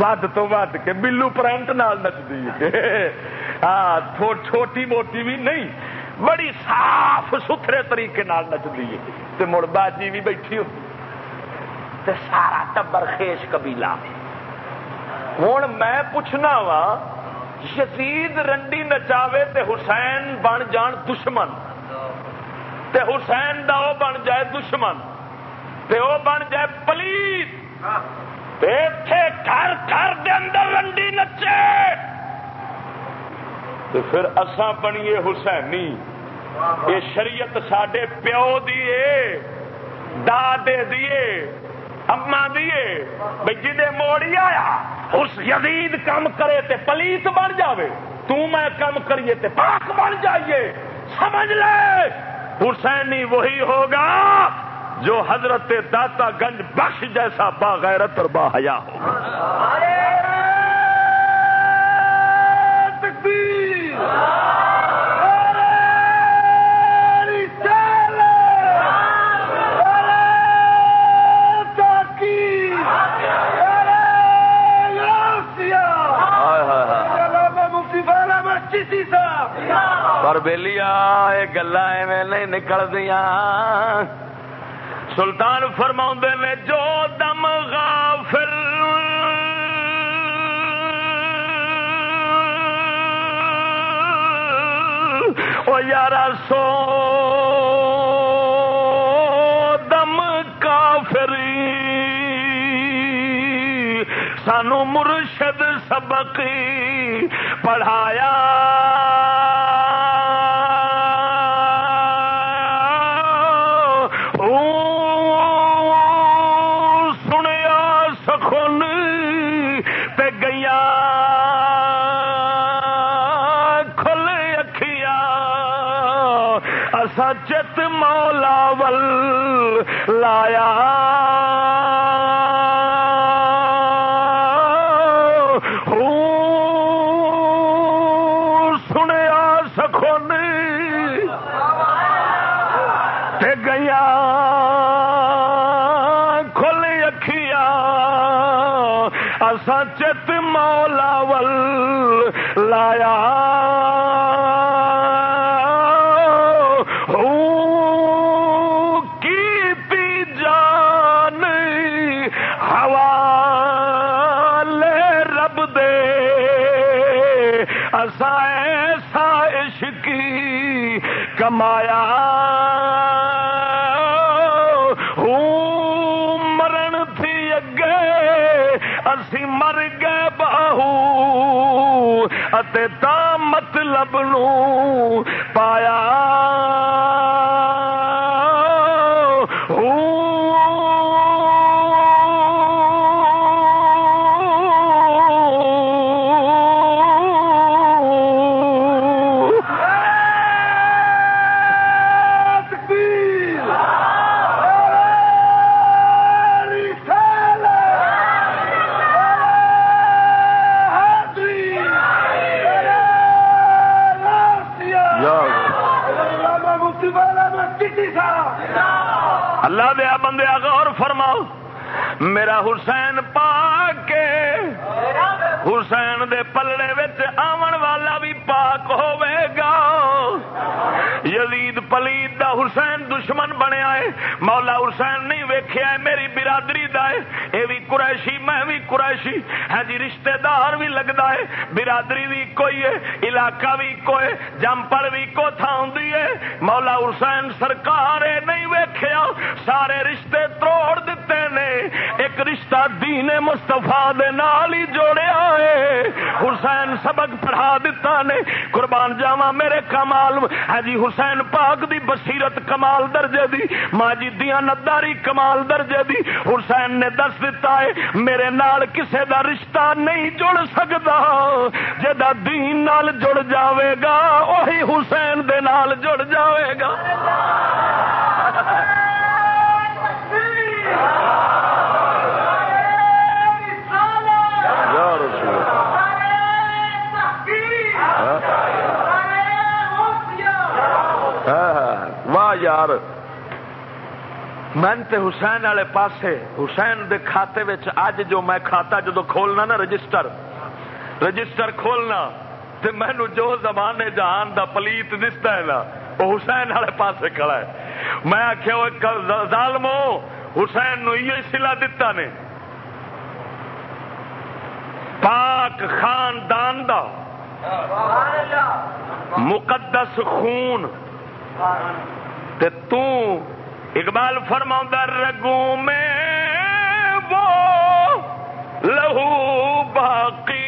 [SPEAKER 2] ود تو ود کے بلو پرنٹ نال نچدی۔ ہاں چھوٹی موٹی بھی نہیں، بڑی صاف ستھرے طریقے نال نچدی۔ ہے مڑ باجی بھی بیٹھی ہوتی تے سارا ٹبر خیش قبیلہ۔ ہوں میں پوچھنا وا، یزید رنڈی نچاوے تے حسین بن جان دشمن۔ تے حسین دا او بن جائے دشمن۔ تے او بن جائے پلیت گھر گھر دے اندر رنڈی نچے۔ تو پھر اساں بنیے حسینی۔ یہ شریعت سڈے پیو دیے دادے دیے اما دیے بھائی جی موڑی آیا، اس یزید کم کرے تے پلیت بن جاوے۔ تو میں کم کریے تے پاک بن جائیے۔ سمجھ لے۔ حسینی وہی ہوگا جو حضرت داتا گنج بخش جیسا باغیرت اور باحیا ہوگا۔ پر بہلیا یہ گلا نہیں نکل دیا سلطان فرما نے جو دم غافر او یارا سو دم کافری سانو مرشد سبق پڑھایا۔ لایا کمایا مرن تھی اگے اسی مر گئے باہو تا مطلب نو حسین پا کے حسین دے پلڑے وچ آون والا بھی پاک ہوے گا۔ یزید پلید دا حسین دشمن بنیا ہے۔ مولا حسین نہیں ویکھیا ہے، میری برادری دا ہے۔ اے بھی قریشی، میں بھی قریشی۔ ہے جی رشتہ دار بھی لگدا ہے۔ برادری بھی کوئی ہے، علاقہ بھی کوئی جمپڑ بھی کو تھا ہوندی ہے۔ مولا حسین سرکار نہیں ویکھیا۔ سارے رشتے توڑ دیتے رشتہ دین مستفا نال ہی جوڑیا ہے۔ حسین سبق پڑھا دیتا نے۔ قربان جاوا میرے کمال۔ ہے جی حسین پاک دی بصیرت کمال درجے دی۔ ماجی دیا نداری کمال درجے دی۔ حسین نے دس دیتا ہے، میرے نال کسے دا رشتہ نہیں جڑ سکتا جدا دین نال جڑ جاوے گا وہی حسین دے نال جڑ جاوے گا۔ یار من تے حسین والے پاسے حسین دے کھاتے وچ اج جو میں کھاتا جدو کھولنا نا رجسٹر رجسٹر کھولنا تے مینو جو زمانے جہان دا پلیت دستا ہے نا وہ حسین والے پاسے کھڑا ہے میں آخیا ظالمو حسین نو یہ سلا دتا نے پاک خاندان دا مقدس خون تے تو اقبال فرما رگوں میں وہ لہو باقی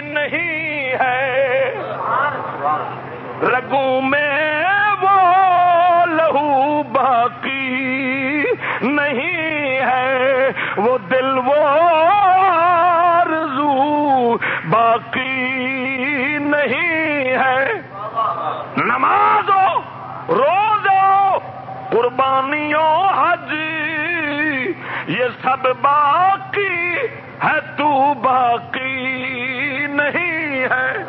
[SPEAKER 2] نہیں ہے۔ رگوں میں وہ لہو باقی نہیں ہے۔ وہ دل وہ آرزو باقی نہیں ہے۔ نماز قربانیوں حج یہ سب باقی ہے، تو باقی نہیں ہے۔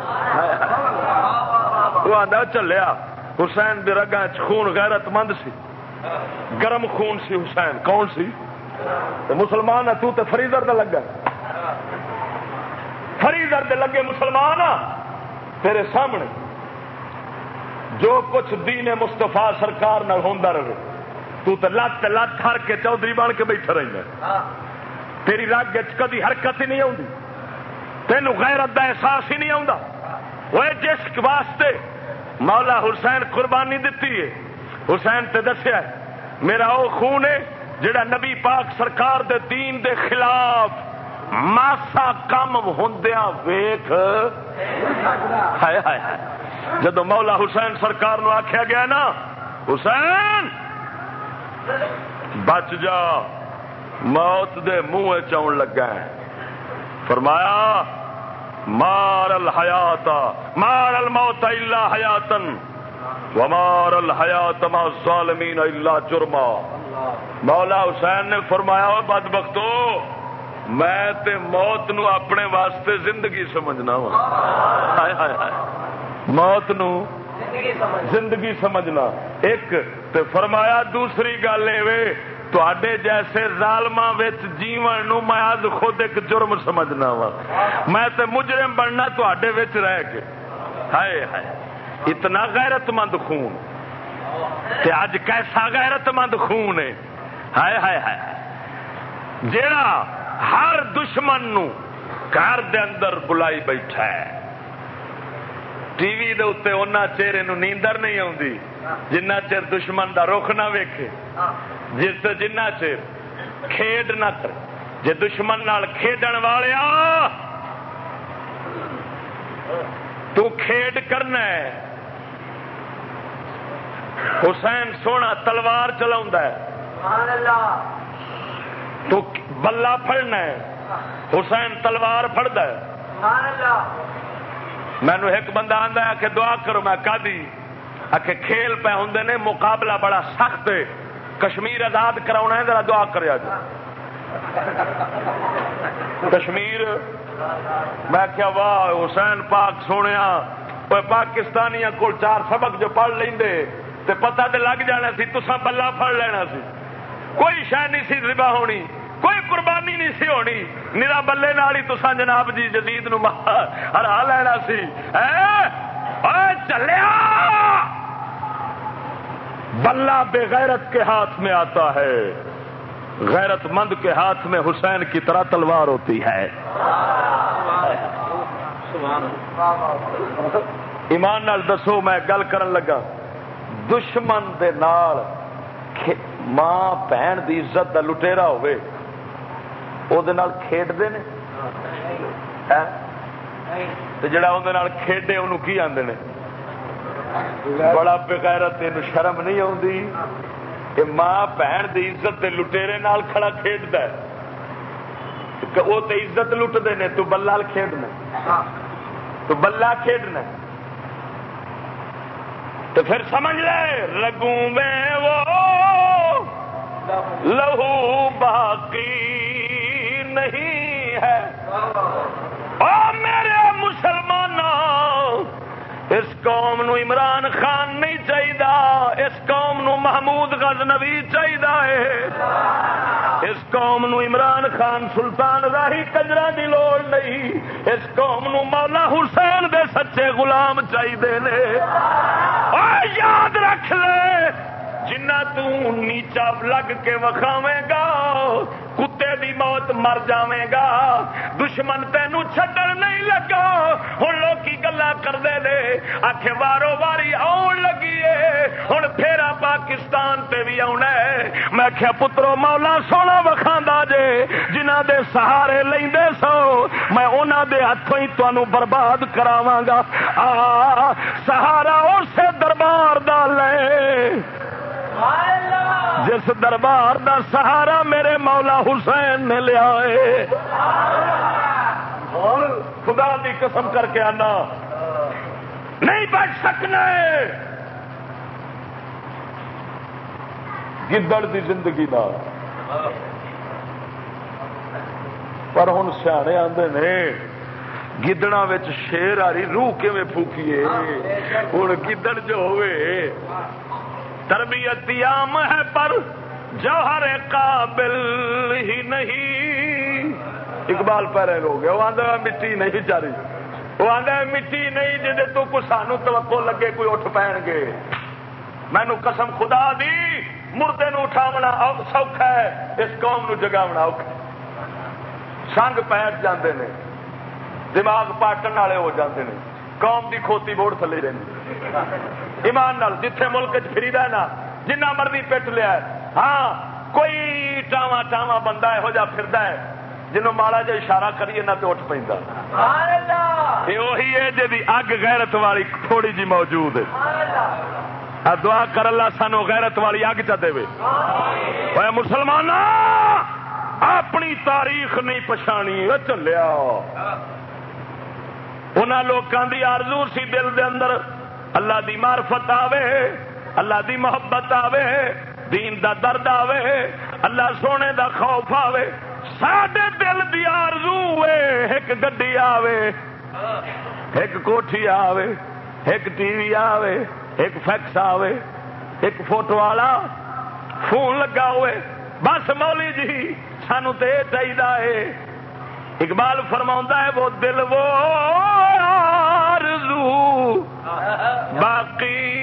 [SPEAKER 2] وہ آدھا چلیا، حسین دے رگا خون غیرت مند سی۔ گرم خون سی حسین، کون سی؟ مسلمان ہے، تو تے فریدر دے لگا۔ فریدر دے لگے مسلمان تیرے سامنے۔ جو کچھ دین مستفا سرکار نہ ہوندا رہے تو لت لت ہر کے چودھری بن کے بیٹھا رہنا تیری رگ کدی حرکت ہی نہیں آتی تینوں غیرت دا احساس ہی نہیں آتا وہ جس واسطے مولا حسین قربانی دیتی ہے حسین تے دسیا ہے میرا وہ خون ہے جڑا نبی پاک سرکار دے دین دے خلاف ماسا کم ہندیا ویخ ہائے ہائے۔ جدو مولا حسین سرکار نو آخیا گیا نا، حسین! بچ جا، موت دے منہ چون لگا ہے۔ فرمایا مار الحیات مار الموت الا حیاتن ومار الحیات ما الظالمین الا جرما۔ مولا حسین نے فرمایا وہ بد بختو میں تے موت نو اپنے واسطے زندگی سمجھنا وا۔ ہائے ہائے ہائے۔ موت نو زندگی سمجھنا۔ ایک تے فرمایا دوسری گل تے جیسے ظالما جیون نو میں آج خود ایک جرم سمجھنا وا۔ میں تے مجرم بننا تے رہ کے۔ ہائے ہائے، اتنا غیرت مند خون۔ تے اج کیسا غیرت مند خون ہے ہائے ہائے ہائے۔ جیڑا ہر دشمن نو گھر دے اندر بلائی بیٹھا ہے۔ ٹی وی دے اتنے ان چہرے نو نیندر نہیں آتی جنہ چر دشمن دا رخ نہ ویکھے۔ جس جنہ چر کھیڈ نہ کرے۔ جے دشمن نال کھیڈن والیا تو کھیڈ کرنا ہے۔ حسین سونا تلوار چلا تو بلا پڑنا ہے۔ حسین تلوار ہے۔ مینو ایک بندہ آتا کہ دعا کرو، میں کدی آ کھیل پہ ہوں نے، مقابلہ بڑا سخت ہے۔ کشمیر آزاد کرا ہے، ذرا دعا کر کشمیر، میں کیا واہ، حسین پاک سونے پاکستانی کو چار سبق جو پڑھ لیں تے پتہ تے لگ جانا سی تسا بلا پڑ لینا سی۔ کوئی شہ نہیں سی ذبح ہونی۔ کوئی قربانی نہیں سی ہونی۔ میرا بلے نال ہی تسا جناب جی جدید نو ہرا لینا سی۔ چلیا! بلہ بے غیرت کے ہاتھ میں آتا ہے۔ غیرت مند کے ہاتھ میں حسین کی طرح تلوار ہوتی ہے۔ ایمان نال دسو، میں گل کرن لگا۔ دشمن دے نال ماں بہن دی عزت دا لٹےرا ہوئے کھیڈتے ہیں جڑا اندر کھیڈے انہوں کی آدھے بڑا بغیرت تین شرم نہیں آتی کہ ماں بہن دی عزت دے لٹےرے نال کھڑا کھیڈتا ہے وہ تو عزت لٹتے ہیں تو بلا کھیڈنا تو بلا کھیڈنا تو پھر سمجھ لے رگوں میں وہ لہو باقی نہیں ہے۔ او میرے مسلمان اس قوم نو عمران خان نہیں چاہیے اس قوم نو محمود غزنوی چاہیے اس قوم نو عمران خان سلطان راہی کجرا دی لوڑ نہیں۔ اس قوم نو مولا حسین دے سچے غلام چاہیے یاد رکھ لے جنا نیچا لگ کے وکھاوے گا کتے دی موت مر جائے گا دشمن تینوں چڈن نہیں لگا ہوں لوگ گلا کرتے نے آخ وارو واری آن لگی ہے ہوں پھیرا پاکستان تے بھی آنا ہے میں کیا پترو مولا سونا وکھا جے جنہ دے سہارے لے سو میں انہوں دے ہاتھوں ہی تمہوں برباد کراواں گا آ سہارا اسے دربار دا لے جس دربار دا سہارا میرے مولا حسین نے لیا ہے۔ خدا دی قسم کر کے آنا نہیں بچ سکنا گدڑ دی زندگی دا۔ پر ہوں سیانے آتے نے گدڑا شیر آ رہی روح کیون پھوکیے؟ ہوں گدڑ جو ہوئے تربیت عام ہے پر جوہر قابل ہی نہیں۔ اقبال پیرے ہو گیا، وہ آدھا مٹی نہیں چاری وہ آدھا مٹی نہیں جی تو کچھ سانو توقع لگے کوئی اٹھ پہن گے۔ مینو قسم خدا دی، مردے نو اٹھاونا سوکھا ہے، اس قوم نو جگاونا اوکھا سنگ پیٹ جاندے نے، دماغ پاٹن والے ہو جاندے نے۔ قوم دی کھوتی بوڑ تھلے رہی ایمان نال جتھے ملک فری نا جنہ مرضی پٹ لیا ہاں کوئی ٹاوا ٹاوا بندہ یہو جہ پھر جنوں ماڑا جا اشارہ کریے نہ تو اٹھ پہ وہی ہے جی اگ غیرت والی تھوڑی جی موجود ہے۔ دعا کر اللہ سانو غیرت والی اگ چ دے مسلمان اپنی تاریخ نہیں پچھانی چلیا ان لوگوں کی آرزو سی دل دے اندر اللہ دی معرفت آوے، اللہ دی محبت آوے، دین دا درد آوے، اللہ سونے دا خوف آوے۔ ساڈے دل دی آرزو ایک گڈی آوے، ایک کوٹھی آوے، ایک ٹی وی آوے، ایک فیکس آوے، ایک فوٹو والا فون لگا ہوئے۔ بس مولی جی سانو تو یہ چاہیے اقبال فرما ہے وہ دل وہ آرزو باقی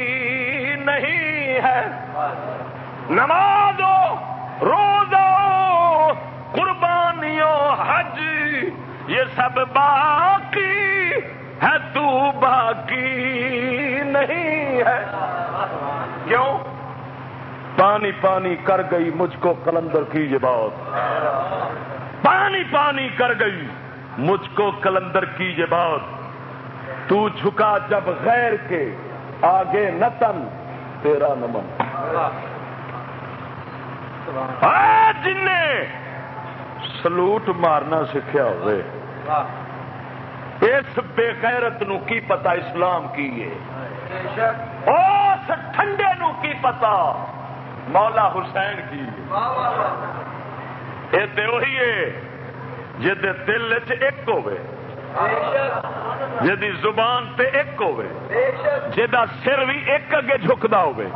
[SPEAKER 2] نہیں ہے۔ نمازو روزو قربانیوں، حج، یہ سب باقی ہے۔ تو باقی نہیں ہے۔ کیوں؟ پانی پانی کر گئی، مجھ کو کلندر کی یہ بات۔ پانی پانی کر گئی، مجھ کو کلندر کی یہ بات۔ تو جھکا جب غیر کے آگے نتن تیرا نمن جن نے سلوٹ مارنا سیکھا ہوئے۔ اس بے غیرت نو کی پتا اسلام کی ہے؟ اس ٹھنڈے نو کی پتا مولا حسین کی یہ جی دل چ ہوے جی زبان تے ایک ہوے جا سر بھی ایک اگے جھکتا ہوے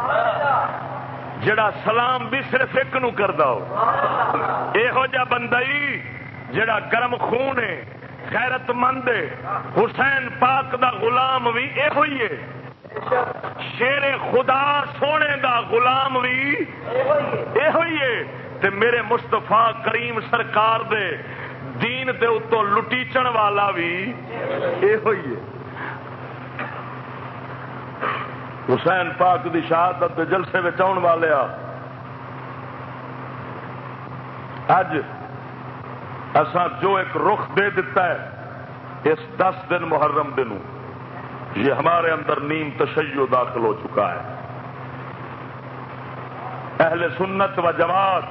[SPEAKER 2] جڑا سلام بھی صرف ایک نو کردا ہو۔ یہو جا بندہ ہی جڑا گرم خون ہے، غیرت مند ہے، حسین پاک دا غلام بھی یہ ہوئی ہے۔ شیر خدا سونے دا غلام بھی یہ ہوئی ہے۔ تے میرے مستفا کریم سرکار دے دین دے اتو لٹیچن والا بھی یہ ہوئی ہے۔ حسین پاک دی شہادت جلسے میں آن والے اج ایسا جو ایک رخ دے دیتا ہے اس دس دن محرم دنوں یہ ہمارے اندر نیم تشیع داخل ہو چکا ہے۔ اہل سنت و جماعت،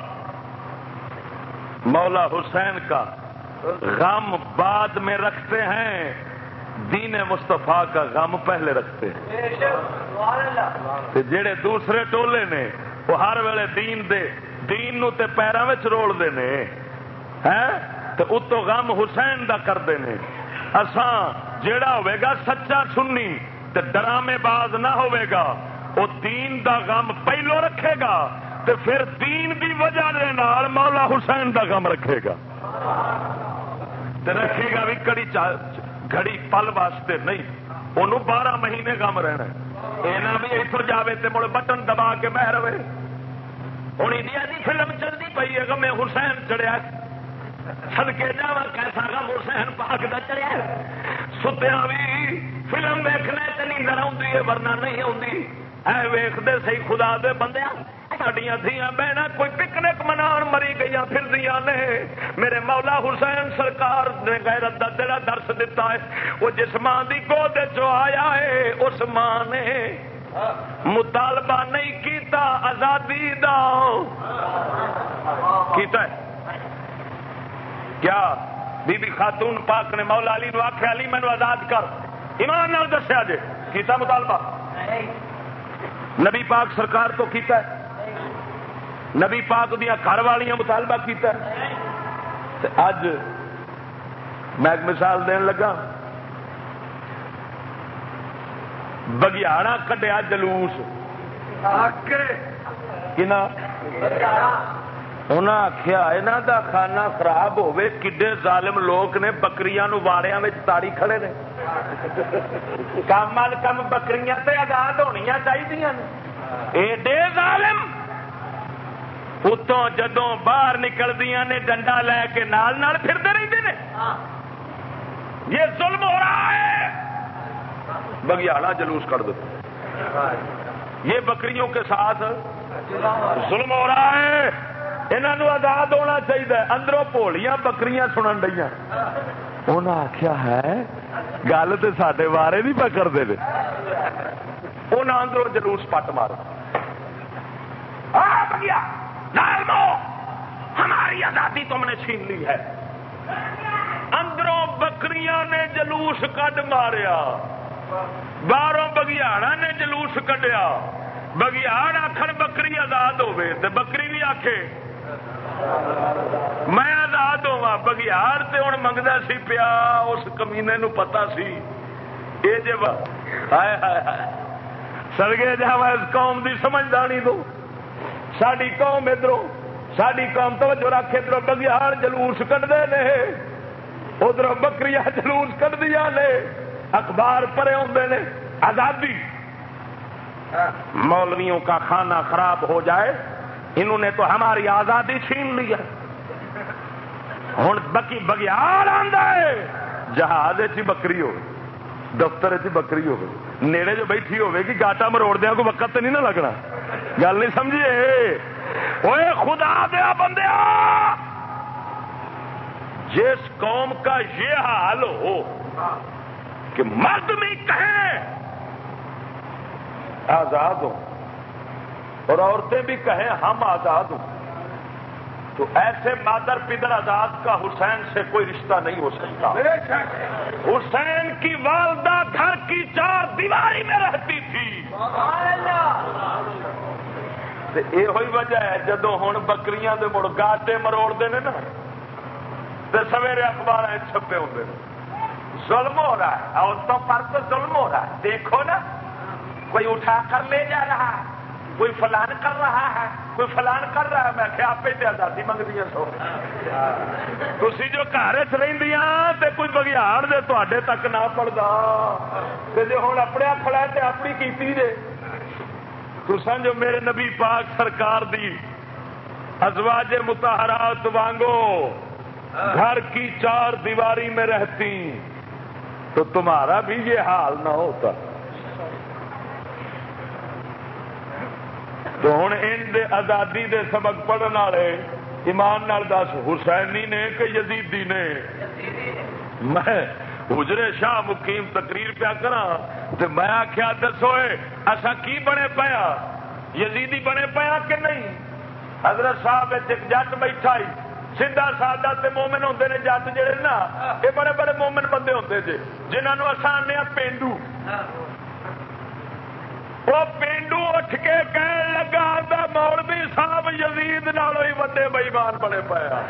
[SPEAKER 2] مولا حسین کا غم بعد میں رکھتے ہیں۔ دین مصطفیٰ کا غم پہلے رکھتے ہیں۔ جڑے دوسرے ٹولے نے، وہ ہر ویلے دین دے، دین نو تے پیروں میں رول دے نے تو اتو غم حسین دا کرتے ہیں اساں جیڑا ہوئے گا سچا سننی تے ڈرامے باز نہ ہوئے گا وہ دین دا غم پہلو رکھے گا۔ تے پھر دین دی وجہ دے نال مولا حسین دا غم رکھے گا۔ رکھے گا بھی کڑی گھڑی پل واسطے نہیں۔ انہوں بارہ مہینے غم رہنا یہاں بھی اتر جاوے تے مڑ بٹن دبا کے بہ رہے۔ ہوں انڈیا کی فلم چلتی پی ہے میں حسین چڑھیا سدکے جا کیسا غم حسین پاک دا چڑھیا ستیا بھی فلم ویخنے چ نیندر آئی ورنہ نہیں آتی اے ویختے سی خدا دے بندے سڈیا دیا بہن کوئی پکنک منا مری گئی پھر دیا نے میرے مولا حسین سرکار نے غیرت دا دلا درس دیتا ہے وہ جس ماں کی گود آیا ہے اس ماں نے مطالبہ نہیں کیتا آزادی دا کیتا ہے کیا بی بی خاتون پاک نے مولا علی نو آخیا علی مینو آزاد کر ایمان نال دسیا جے کیتا مطالبہ نبی پاک سرکار تو کیتا ہے نبی پاک دیا گھر والیاں مطالبہ کیتا اج میں ایک مثال دین لگا۔ بگیاڑا کڈیا جلوس۔ کنا؟ انہیں آخیا یہاں دا کھانا خراب ہوے کڈے ظالم لوگ نے بکری واڑیا تاڑی کھڑے نے۔ کم ال کم بکری آزاد ہونی چاہیے ایڈے ظالم! اتوں جدو باہر نکلدیا نے ڈنڈا لے کے نال نال پھرتے رہتے ہیں یہ ظلم ہو رہا ہے۔ بگیاڑا جلوس کر دو۔ یہ بکریوں کے ساتھ ظلم ہو رہا ہے۔ انہوں آزاد ہونا چاہیے اندروں پولیاں بکریاں سنن ڈیا انہیں آخیا ہے گل تو سڈے بارے نہیں پکڑتے انہیں اندروں جلوس پٹ مارو۔ ہماری آزادی تم نے چھین لی ہے۔ اندروں بکریاں نے جلوس کڈ ماریا۔ باہروں بگیاڑا نے جلوس کڈیا۔ بگیاڑ آخر بکری آزاد ہوے تو بکری بھی آخے میں آزاد ہوا بگیار سے ہوں منگتا سی پیا، اس کمینے نو پتا سی۔ یہ جب سڑگے جا، میں اس قوم کی سمجھدانی دو ساری قوم ادھر ساری قوم توجہ رکھ ادھر بگیار جلوس کٹتے ہیں ادھر بکری جلوس کٹدیا نے اخبار پڑے ہوتے ہیں آزادی مولویوں کا کھانا خراب ہو جائے انہوں نے تو ہماری آزادی چھین لی ہے ہوں بکی بگیار ہے جہاز بکری ہو دفتر چ بکری ہو نیڑے جو بیٹھی ہوے گی گاٹا مروڑ دیا کوئی وقت نہیں نہ لگنا۔ گل نہیں سمجھیے۔ وہ خدا دیا بندے جس قوم کا یہ حال ہو کہ مرد بھی کہیں آزاد ہو اور عورتیں بھی کہیں، ہم آزاد ہوں۔ تو ایسے مادر پدر آزاد کا حسین سے کوئی رشتہ نہیں ہو سکتا۔ حسین کی والدہ گھر کی چار دیواری میں رہتی تھی۔ یہ ہوئی وجہ ہے جدو ہوں بکریاں دے مڑ گاٹے مروڑ دے نا تو سویرے اخبار چھپے ہوتے ہیں۔ ظلم ہو رہا ہے عورتوں پر تو ظلم ہو رہا ہے۔ دیکھو نا کوئی اٹھا کر لے جا رہا ہے کوئی فلان کر رہا ہے۔ کوئی فلان کر رہا ہے؟ میں کہ آپ ہی آزادی منگتی سو۔ تھی جو گھر چ کوئی بگیاڑ دے تے تک نہ پڑتا جی ہوں اپنے کھڑا تو اپنی کیتی جے تو سمجھو میرے نبی پاک سرکار دی ازواج متحرات وانگو گھر کی چار دیواری میں رہتی، تو تمہارا بھی یہ حال نہ ہوتا۔ تو ہوں ان آزادی دے سبق پڑھنے والے ایمان نال دس، حسینی نے کہ یزیدی نے؟ میں حجرے شاہ مقیم تقریر پیا کرا تو میں آخیا دسو اصا کی بنے پیا یزیدی بنے پیا کہ نہیں؟ حضرت صاحب ایک جٹ بیٹھا ہی سیدا سادہ تے مومن ہوتے ہیں جٹ جڑے نا یہ بڑے بڑے مومن بندے ہوتے جی جنہوں اصا آنے پینڈو۔ وہ پینڈو اٹھ کے کہن لگا مولوی صاحب یزید نالوں ہی وڈے بئیمان بڑے پایا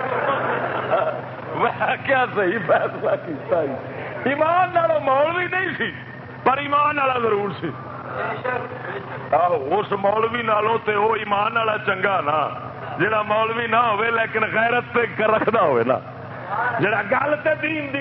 [SPEAKER 2] میں کیا صحیح فیصلہ کیتا ہی۔ ایمان نالوں مولوی نہیں سی، پر ایمان والا ضرور سی۔ اس مولوی نالوں تے وہ ایمان والا چنگا نا، جڑا مولوی نہ ہوئے لیکن غیرت تے رکھدا ہوئے نا۔ جڑا گل تے دین دی